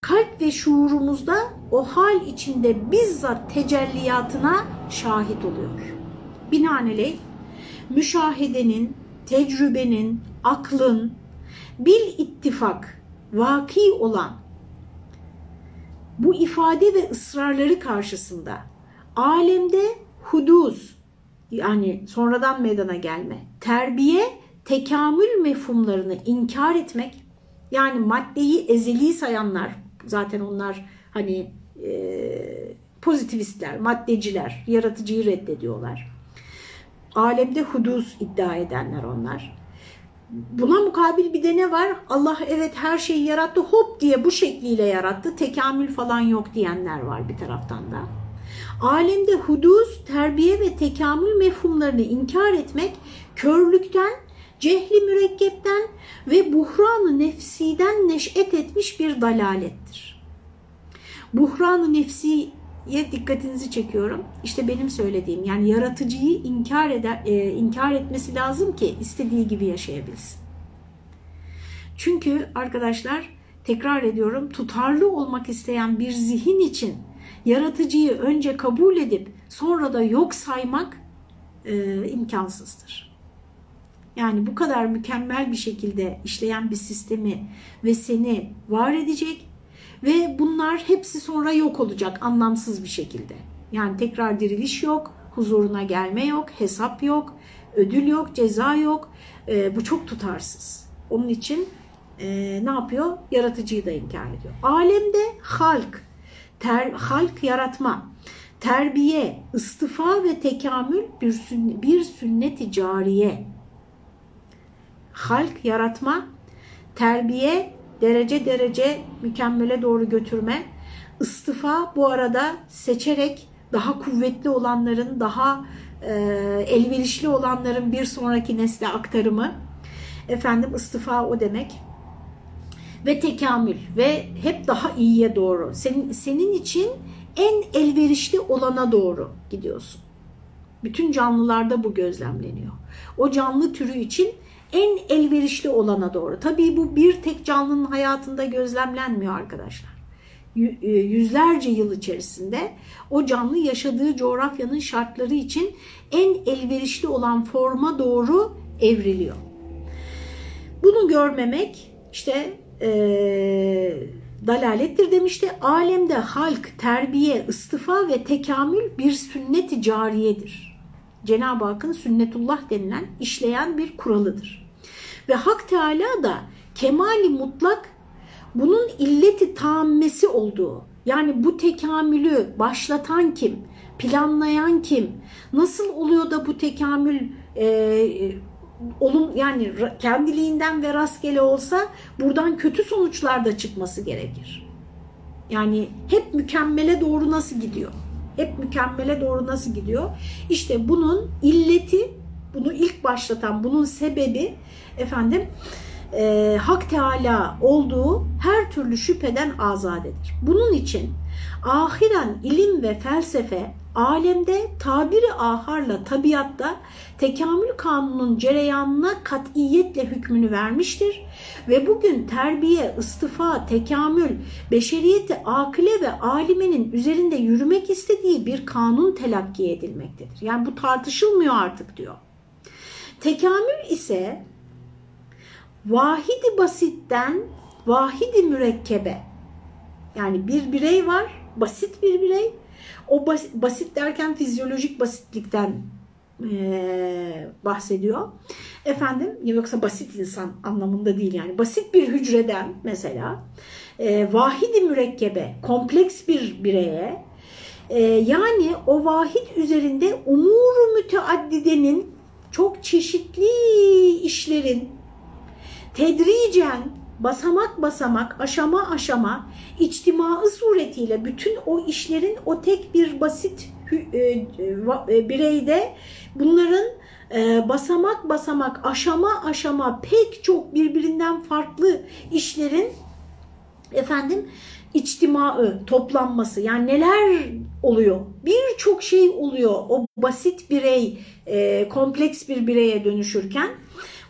kalp ve şuurumuzda o hal içinde bizzat tecelliyatına şahit oluyor. Binaenaleyh müşahedenin, tecrübenin, aklın bil ittifak vaki olan bu ifade ve ısrarları karşısında alemde huduz yani sonradan meydana gelme, terbiye, tekamül mefhumlarını inkar etmek yani maddeyi ezeli sayanlar zaten onlar hani e, pozitivistler, maddeciler, yaratıcıyı reddediyorlar. Alemde huduz iddia edenler onlar. Buna mukabil bir de ne var? Allah evet her şeyi yarattı hop diye bu şekliyle yarattı. Tekamül falan yok diyenler var bir taraftan da. Alemde huduz, terbiye ve tekamül mefhumlarını inkar etmek körlükten, cehli mürekkepten ve buhranı nefsiden neş'et etmiş bir dalalettir. Buhranı nefsiye dikkatinizi çekiyorum. İşte benim söylediğim yani yaratıcıyı inkar, eder, e, inkar etmesi lazım ki istediği gibi yaşayabilsin. Çünkü arkadaşlar tekrar ediyorum tutarlı olmak isteyen bir zihin için yaratıcıyı önce kabul edip sonra da yok saymak e, imkansızdır. Yani bu kadar mükemmel bir şekilde işleyen bir sistemi ve seni var edecek ve bunlar hepsi sonra yok olacak anlamsız bir şekilde. Yani tekrar diriliş yok, huzuruna gelme yok, hesap yok, ödül yok, ceza yok. E, bu çok tutarsız. Onun için e, ne yapıyor? Yaratıcıyı da inkar ediyor. Alemde halk, ter, halk yaratma, terbiye, istifa ve tekamül bir, sünn bir sünnet-i cariye. Halk yaratma, terbiye, derece derece mükemmele doğru götürme, istifa bu arada seçerek daha kuvvetli olanların, daha e, elverişli olanların bir sonraki nesle aktarımı. Efendim istifa o demek ve tekamül ve hep daha iyiye doğru. Senin, senin için en elverişli olana doğru gidiyorsun. Bütün canlılarda bu gözlemleniyor. O canlı türü için en elverişli olana doğru. Tabii bu bir tek canlının hayatında gözlemlenmiyor arkadaşlar. E, yüzlerce yıl içerisinde o canlı yaşadığı coğrafyanın şartları için en elverişli olan forma doğru evriliyor. Bunu görmemek işte e, dalalettir demişti. Alemde halk, terbiye, istifa ve tekamül bir sünnet-i cariyedir. Cenab-ı Hakk'ın sünnetullah denilen işleyen bir kuralıdır. Ve Hak Teala da kemali mutlak bunun illeti tammesi olduğu yani bu tekamülü başlatan kim, planlayan kim, nasıl oluyor da bu tekamül e, olum yani kendiliğinden ve rastgele olsa buradan kötü sonuçlar da çıkması gerekir. Yani hep mükemmele doğru nasıl gidiyor? Hep mükemmele doğru nasıl gidiyor? İşte bunun illeti, bunu ilk başlatan, bunun sebebi efendim e, Hak Teala olduğu her türlü şüpheden azadedir. Bunun için ahiren ilim ve felsefe alemde tabiri aharla tabiatta tekamül kanunun cereyanına katiyetle hükmünü vermiştir ve bugün terbiye, istifa, tekamül, beşeriyeti akile ve alimenin üzerinde yürümek istediği bir kanun telakki edilmektedir. Yani bu tartışılmıyor artık diyor. Tekamül ise vahidi basitten vahidi mürekkebe yani bir birey var, basit bir birey. O basit, basit derken fizyolojik basitlikten bahsediyor. Efendim yoksa basit insan anlamında değil yani basit bir hücreden mesela vahidi mürekkebe kompleks bir bireye yani o vahid üzerinde umuru müteaddidenin çok çeşitli işlerin tedricen basamak basamak aşama aşama içtimaı suretiyle bütün o işlerin o tek bir basit bireyde bunların e, basamak basamak aşama aşama pek çok birbirinden farklı işlerin efendim içtimaı, toplanması yani neler oluyor? Birçok şey oluyor o basit birey e, kompleks bir bireye dönüşürken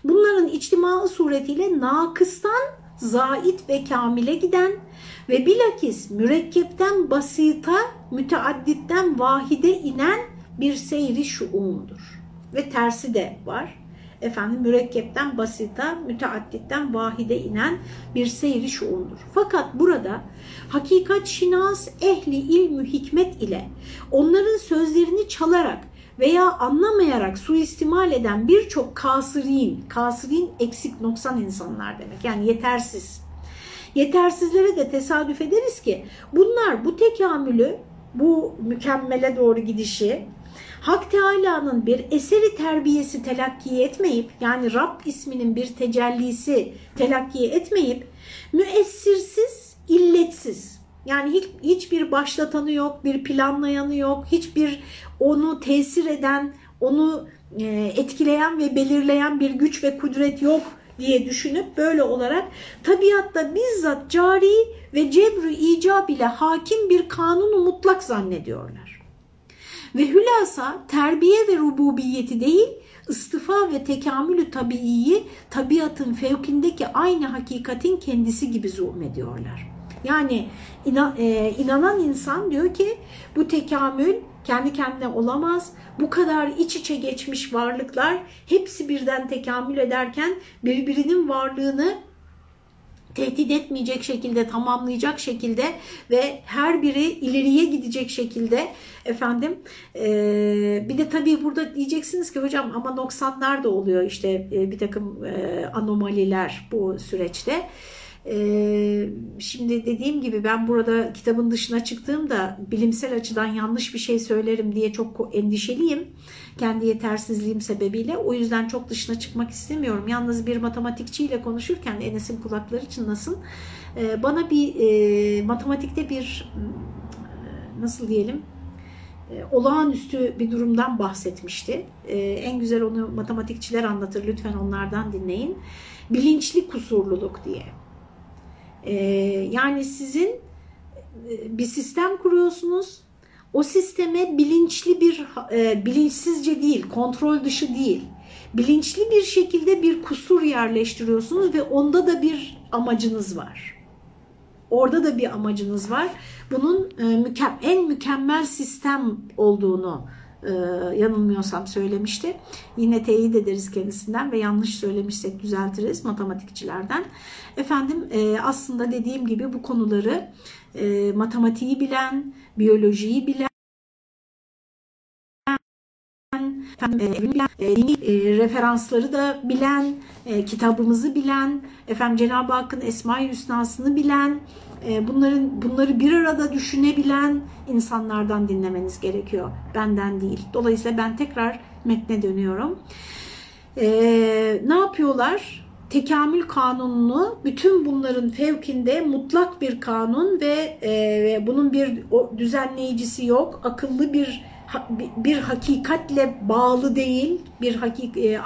bunların içtimaı suretiyle nakıstan zait ve kamile giden ve bilakis mürekkepten basita, müteadditten vahide inen bir seyri şuundur. Ve tersi de var. Efendim mürekkepten basita, müteadditten vahide inen bir seyri şuundur. Fakat burada hakikat şinas ehli ilmü hikmet ile onların sözlerini çalarak veya anlamayarak suistimal eden birçok kasırin, kasırin eksik noksan insanlar demek yani yetersiz. Yetersizlere de tesadüf ederiz ki bunlar bu tekamülü, bu mükemmele doğru gidişi Hak Teala'nın bir eseri terbiyesi telakki etmeyip yani Rab isminin bir tecellisi telakki etmeyip müessirsiz, illetsiz yani hiç, hiçbir başlatanı yok, bir planlayanı yok, hiçbir onu tesir eden, onu e, etkileyen ve belirleyen bir güç ve kudret yok diye düşünüp böyle olarak tabiatta bizzat cari ve cebru icab ile hakim bir kanunu mutlak zannediyorlar. Ve hülasa terbiye ve rububiyeti değil, istifa ve tekamülü tabiiyi tabiatın fevkindeki aynı hakikatin kendisi gibi zulmediyorlar. Yani inan, e, inanan insan diyor ki bu tekamül kendi kendine olamaz. Bu kadar iç içe geçmiş varlıklar hepsi birden tekamül ederken birbirinin varlığını tehdit etmeyecek şekilde, tamamlayacak şekilde ve her biri ileriye gidecek şekilde efendim e, bir de tabii burada diyeceksiniz ki hocam ama noksanlar da oluyor işte e, bir takım e, anomaliler bu süreçte. Ee, şimdi dediğim gibi ben burada kitabın dışına çıktığımda bilimsel açıdan yanlış bir şey söylerim diye çok endişeliyim. Kendi yetersizliğim sebebiyle. O yüzden çok dışına çıkmak istemiyorum. Yalnız bir matematikçiyle konuşurken Enes'in kulakları çınlasın. Ee, bana bir e, matematikte bir nasıl diyelim e, olağanüstü bir durumdan bahsetmişti. E, en güzel onu matematikçiler anlatır. Lütfen onlardan dinleyin. Bilinçli kusurluluk diye. E, yani sizin e, bir sistem kuruyorsunuz. O sisteme bilinçli bir, e, bilinçsizce değil, kontrol dışı değil, bilinçli bir şekilde bir kusur yerleştiriyorsunuz ve onda da bir amacınız var. Orada da bir amacınız var. Bunun e, en mükemmel sistem olduğunu e, yanılmıyorsam söylemişti. Yine teyit ederiz kendisinden ve yanlış söylemişsek düzeltiriz matematikçilerden. Efendim e, aslında dediğim gibi bu konuları e, matematiği bilen, biyolojiyi bilen, bilen, e, dini e, referansları da bilen, e, kitabımızı bilen, efendim Cenab-ı Hakk'ın Esma-i Hüsna'sını bilen, e, bunların bunları bir arada düşünebilen insanlardan dinlemeniz gerekiyor. Benden değil. Dolayısıyla ben tekrar metne dönüyorum. E, ne yapıyorlar? Tekamül kanununu bütün bunların fevkinde mutlak bir kanun ve e, bunun bir düzenleyicisi yok. Akıllı bir bir hakikatle bağlı değil, bir hakik e,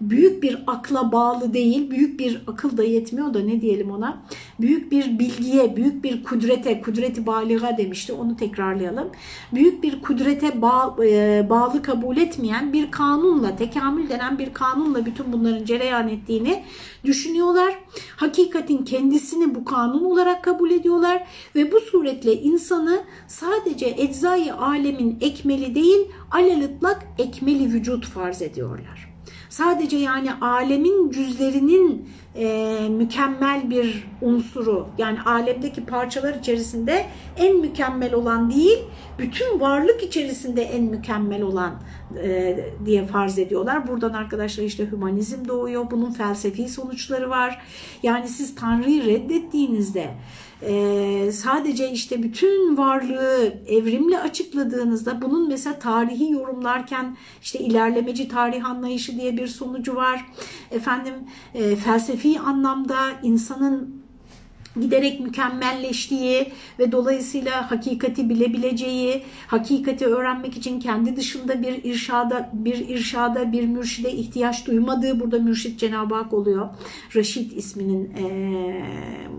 büyük bir akla bağlı değil, büyük bir akıl da yetmiyor da ne diyelim ona? Büyük bir bilgiye, büyük bir kudrete, kudreti baliga demişti. Onu tekrarlayalım. Büyük bir kudrete bağ, e, bağlı kabul etmeyen bir kanunla, tekamül denen bir kanunla bütün bunların cereyan ettiğini düşünüyorlar. Hakikatin kendisini bu kanun olarak kabul ediyorlar ve bu suretle insanı sadece eczai alemin ekmeli değil, alelütlak ekmeli vücut farz ediyorlar. sadece yani alemin cüzlerinin e, mükemmel bir unsuru yani alemdeki parçalar içerisinde en mükemmel olan değil bütün varlık içerisinde en mükemmel olan e, diye farz ediyorlar. Buradan arkadaşlar işte hümanizm doğuyor. Bunun felsefi sonuçları var. Yani siz Tanrı'yı reddettiğinizde e, sadece işte bütün varlığı evrimle açıkladığınızda bunun mesela tarihi yorumlarken işte ilerlemeci tarih anlayışı diye bir sonucu var. Efendim e, felsefi anlamda insanın giderek mükemmelleştiği ve dolayısıyla hakikati bilebileceği, hakikati öğrenmek için kendi dışında bir irşada, bir irşada, bir mürşide ihtiyaç duymadığı burada mürşit Cenab-ı Hak oluyor. Raşid isminin e,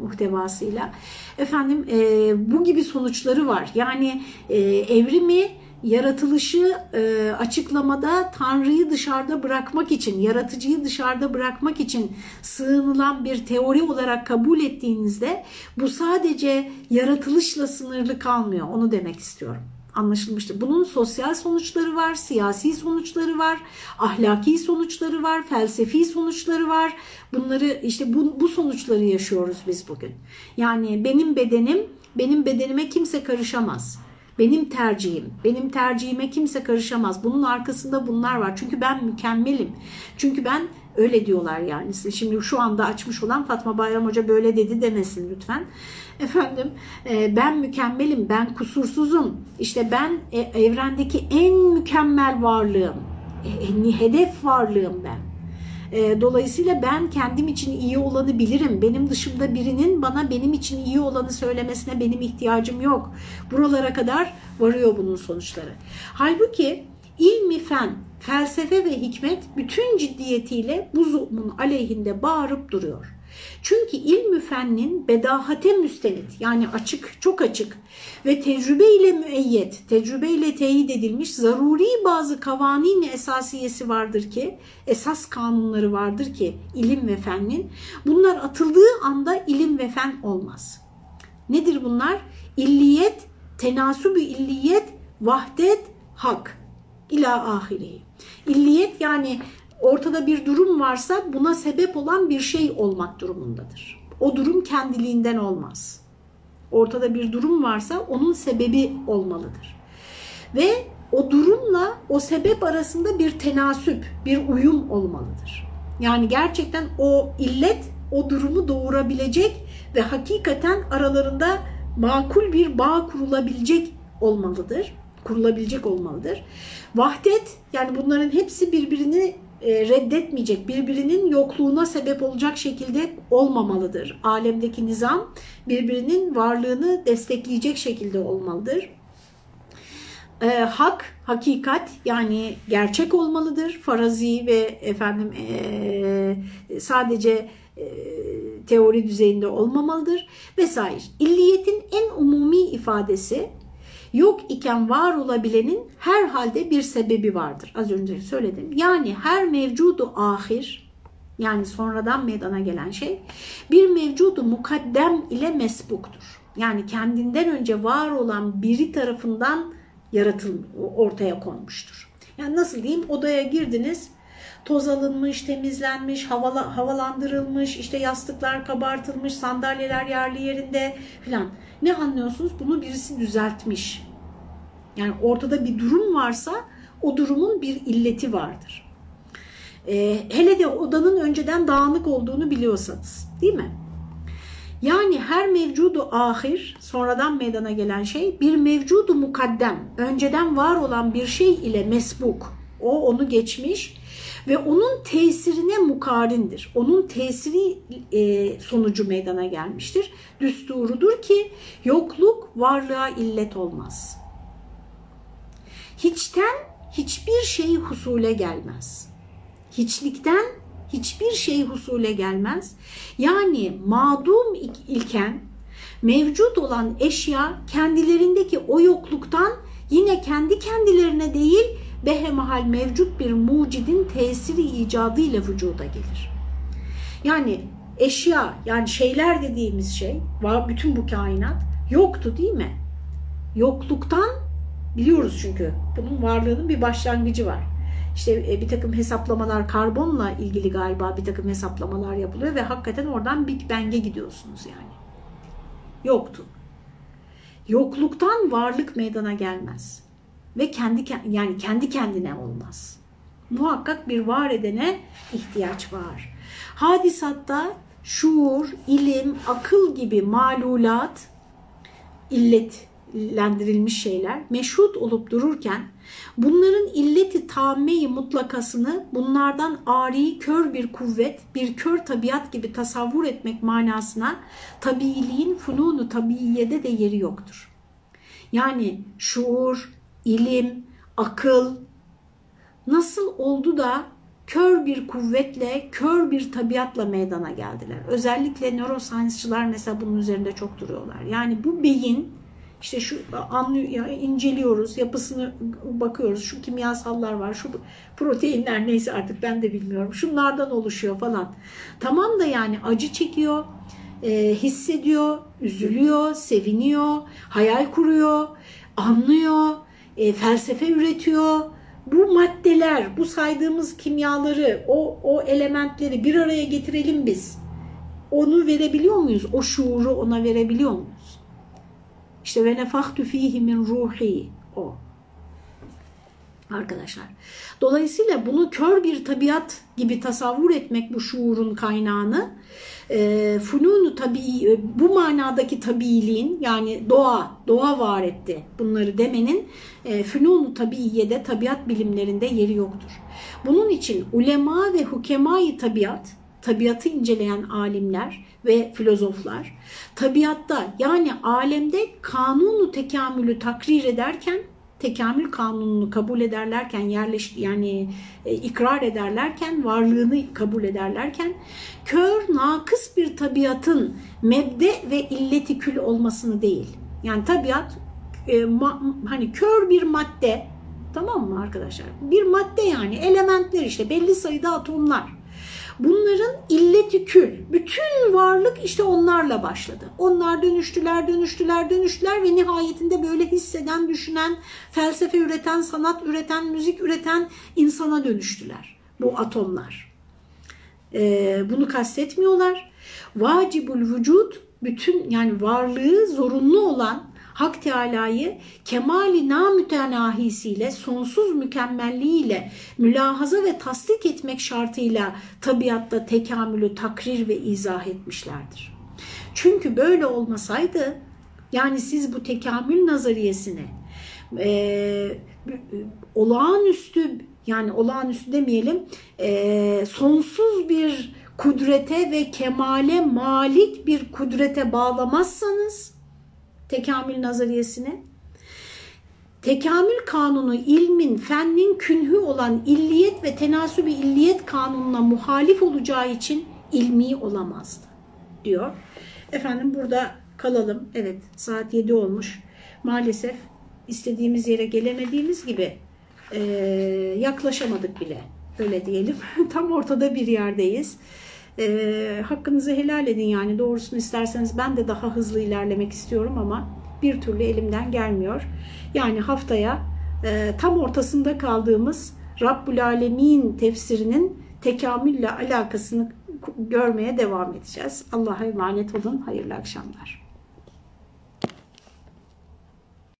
muhtevasıyla. Efendim e, bu gibi sonuçları var. Yani e, evrimi yaratılışı e, açıklamada Tanrı'yı dışarıda bırakmak için, yaratıcıyı dışarıda bırakmak için sığınılan bir teori olarak kabul ettiğinizde bu sadece yaratılışla sınırlı kalmıyor. Onu demek istiyorum. Anlaşılmıştır. Bunun sosyal sonuçları var, siyasi sonuçları var, ahlaki sonuçları var, felsefi sonuçları var. Bunları işte bu, bu sonuçları yaşıyoruz biz bugün. Yani benim bedenim, benim bedenime kimse karışamaz benim tercihim, benim tercihime kimse karışamaz. Bunun arkasında bunlar var. Çünkü ben mükemmelim. Çünkü ben öyle diyorlar yani. Şimdi şu anda açmış olan Fatma Bayram Hoca böyle dedi demesin lütfen. Efendim e, ben mükemmelim, ben kusursuzum. İşte ben e, evrendeki en mükemmel varlığım. E, hedef varlığım ben. E, dolayısıyla ben kendim için iyi olanı bilirim. Benim dışımda birinin bana benim için iyi olanı söylemesine benim ihtiyacım yok. Buralara kadar varıyor bunun sonuçları. Halbuki ilmi fen, felsefe ve hikmet bütün ciddiyetiyle bu zulmün aleyhinde bağırıp duruyor. Çünkü ilmü fennin bedahate müstenit yani açık, çok açık ve tecrübeyle müeyyet, tecrübeyle teyit edilmiş zaruri bazı kavanin esasiyesi vardır ki, esas kanunları vardır ki ilim ve fennin. Bunlar atıldığı anda ilim ve fen olmaz. Nedir bunlar? İlliyet, tenasübü illiyet, vahdet, hak ila ahiri. İlliyet yani ortada bir durum varsa buna sebep olan bir şey olmak durumundadır. O durum kendiliğinden olmaz. Ortada bir durum varsa onun sebebi olmalıdır. Ve o durumla o sebep arasında bir tenasüp, bir uyum olmalıdır. Yani gerçekten o illet o durumu doğurabilecek ve hakikaten aralarında makul bir bağ kurulabilecek olmalıdır. Kurulabilecek olmalıdır. Vahdet yani bunların hepsi birbirini e, reddetmeyecek, birbirinin yokluğuna sebep olacak şekilde olmamalıdır. Alemdeki nizam birbirinin varlığını destekleyecek şekilde olmalıdır. E, hak, hakikat yani gerçek olmalıdır. Farazi ve efendim e, sadece teori düzeyinde olmamalıdır vesaire. İlliyetin en umumi ifadesi yok iken var olabilenin her halde bir sebebi vardır. Az önce söyledim. Yani her mevcudu ahir yani sonradan meydana gelen şey bir mevcudu mukaddem ile mesbuktur. Yani kendinden önce var olan biri tarafından yaratılmış, ortaya konmuştur. Yani nasıl diyeyim odaya girdiniz toz alınmış, temizlenmiş, havala, havalandırılmış, işte yastıklar kabartılmış, sandalyeler yerli yerinde filan. Ne anlıyorsunuz? Bunu birisi düzeltmiş. Yani ortada bir durum varsa o durumun bir illeti vardır. Ee, hele de odanın önceden dağınık olduğunu biliyorsanız değil mi? Yani her mevcudu ahir, sonradan meydana gelen şey bir mevcudu mukaddem, önceden var olan bir şey ile mesbuk. O onu geçmiş ve onun tesirine mukarindir. Onun tesiri e, sonucu meydana gelmiştir. Düsturudur ki yokluk varlığa illet olmaz. Hiçten hiçbir şey husule gelmez. Hiçlikten hiçbir şey husule gelmez. Yani madum ilken mevcut olan eşya kendilerindeki o yokluktan yine kendi kendilerine değil behemahal mevcut bir mucidin tesiri icadıyla vücuda gelir. Yani eşya yani şeyler dediğimiz şey var bütün bu kainat yoktu değil mi? Yokluktan biliyoruz çünkü bunun varlığının bir başlangıcı var. işte e, bir takım hesaplamalar karbonla ilgili galiba bir takım hesaplamalar yapılıyor ve hakikaten oradan Big Bang'e gidiyorsunuz yani. Yoktu. Yokluktan varlık meydana gelmez. Ve kendi yani kendi kendine olmaz. Muhakkak bir var edene ihtiyaç var. Hadisatta şuur, ilim, akıl gibi malulat, illetlendirilmiş şeyler meşhut olup dururken bunların illeti tammeyi mutlakasını bunlardan ari, kör bir kuvvet, bir kör tabiat gibi tasavvur etmek manasına tabiiliğin fununu tabiyede de yeri yoktur. Yani şuur, ilim, akıl nasıl oldu da kör bir kuvvetle, kör bir tabiatla meydana geldiler. Özellikle nöroscience'çılar mesela bunun üzerinde çok duruyorlar. Yani bu beyin işte şu anlıyor, inceliyoruz, yapısını bakıyoruz. Şu kimyasallar var, şu proteinler neyse artık ben de bilmiyorum. Şunlardan oluşuyor falan. Tamam da yani acı çekiyor, e, hissediyor, üzülüyor, seviniyor, hayal kuruyor, anlıyor, e, felsefe üretiyor bu maddeler, bu saydığımız kimyaları, o, o elementleri bir araya getirelim biz. Onu verebiliyor muyuz? O şuuru ona verebiliyor muyuz? İşte ve nefahtu fihi min ruhi o. Arkadaşlar. Dolayısıyla bunu kör bir tabiat gibi tasavvur etmek bu şuurun kaynağını e, fununu tabi e, bu manadaki tabiiliğin yani doğa doğa var etti bunları demenin e, fununu tabiyede tabiat bilimlerinde yeri yoktur. Bunun için ulema ve hukemayı tabiat tabiatı inceleyen alimler ve filozoflar tabiatta yani alemde kanunu tekamülü takrir ederken tekamül kanununu kabul ederlerken yerleş yani e, ikrar ederlerken varlığını kabul ederlerken kör nakıs bir tabiatın mebde ve illeti kül olmasını değil. Yani tabiat e, ma, hani kör bir madde tamam mı arkadaşlar? Bir madde yani elementler işte belli sayıda atomlar. Bunların illeti kül. Bütün varlık işte onlarla başladı. Onlar dönüştüler, dönüştüler, dönüştüler ve nihayetinde böyle hisseden, düşünen, felsefe üreten, sanat üreten, müzik üreten insana dönüştüler bu atomlar. Ee, bunu kastetmiyorlar. Vacibul vücut bütün yani varlığı zorunlu olan Hak Teala'yı kemali namütenahisiyle, sonsuz mükemmelliğiyle mülahaza ve tasdik etmek şartıyla tabiatta tekamülü takrir ve izah etmişlerdir. Çünkü böyle olmasaydı yani siz bu tekamül nazariyesini e, olağanüstü yani olağanüstü demeyelim e, sonsuz bir kudrete ve kemale malik bir kudrete bağlamazsanız tekamül nazariyesine. Tekamül kanunu ilmin, fennin künhü olan illiyet ve tenasübü illiyet kanununa muhalif olacağı için ilmi olamazdı diyor. Efendim burada kalalım. Evet saat 7 olmuş. Maalesef istediğimiz yere gelemediğimiz gibi e, yaklaşamadık bile. Öyle diyelim. Tam ortada bir yerdeyiz. E, hakkınızı helal edin yani doğrusunu isterseniz ben de daha hızlı ilerlemek istiyorum ama bir türlü elimden gelmiyor. Yani haftaya e, tam ortasında kaldığımız Rabbul Alemin tefsirinin tekamülle alakasını görmeye devam edeceğiz. Allah'a emanet olun. Hayırlı akşamlar.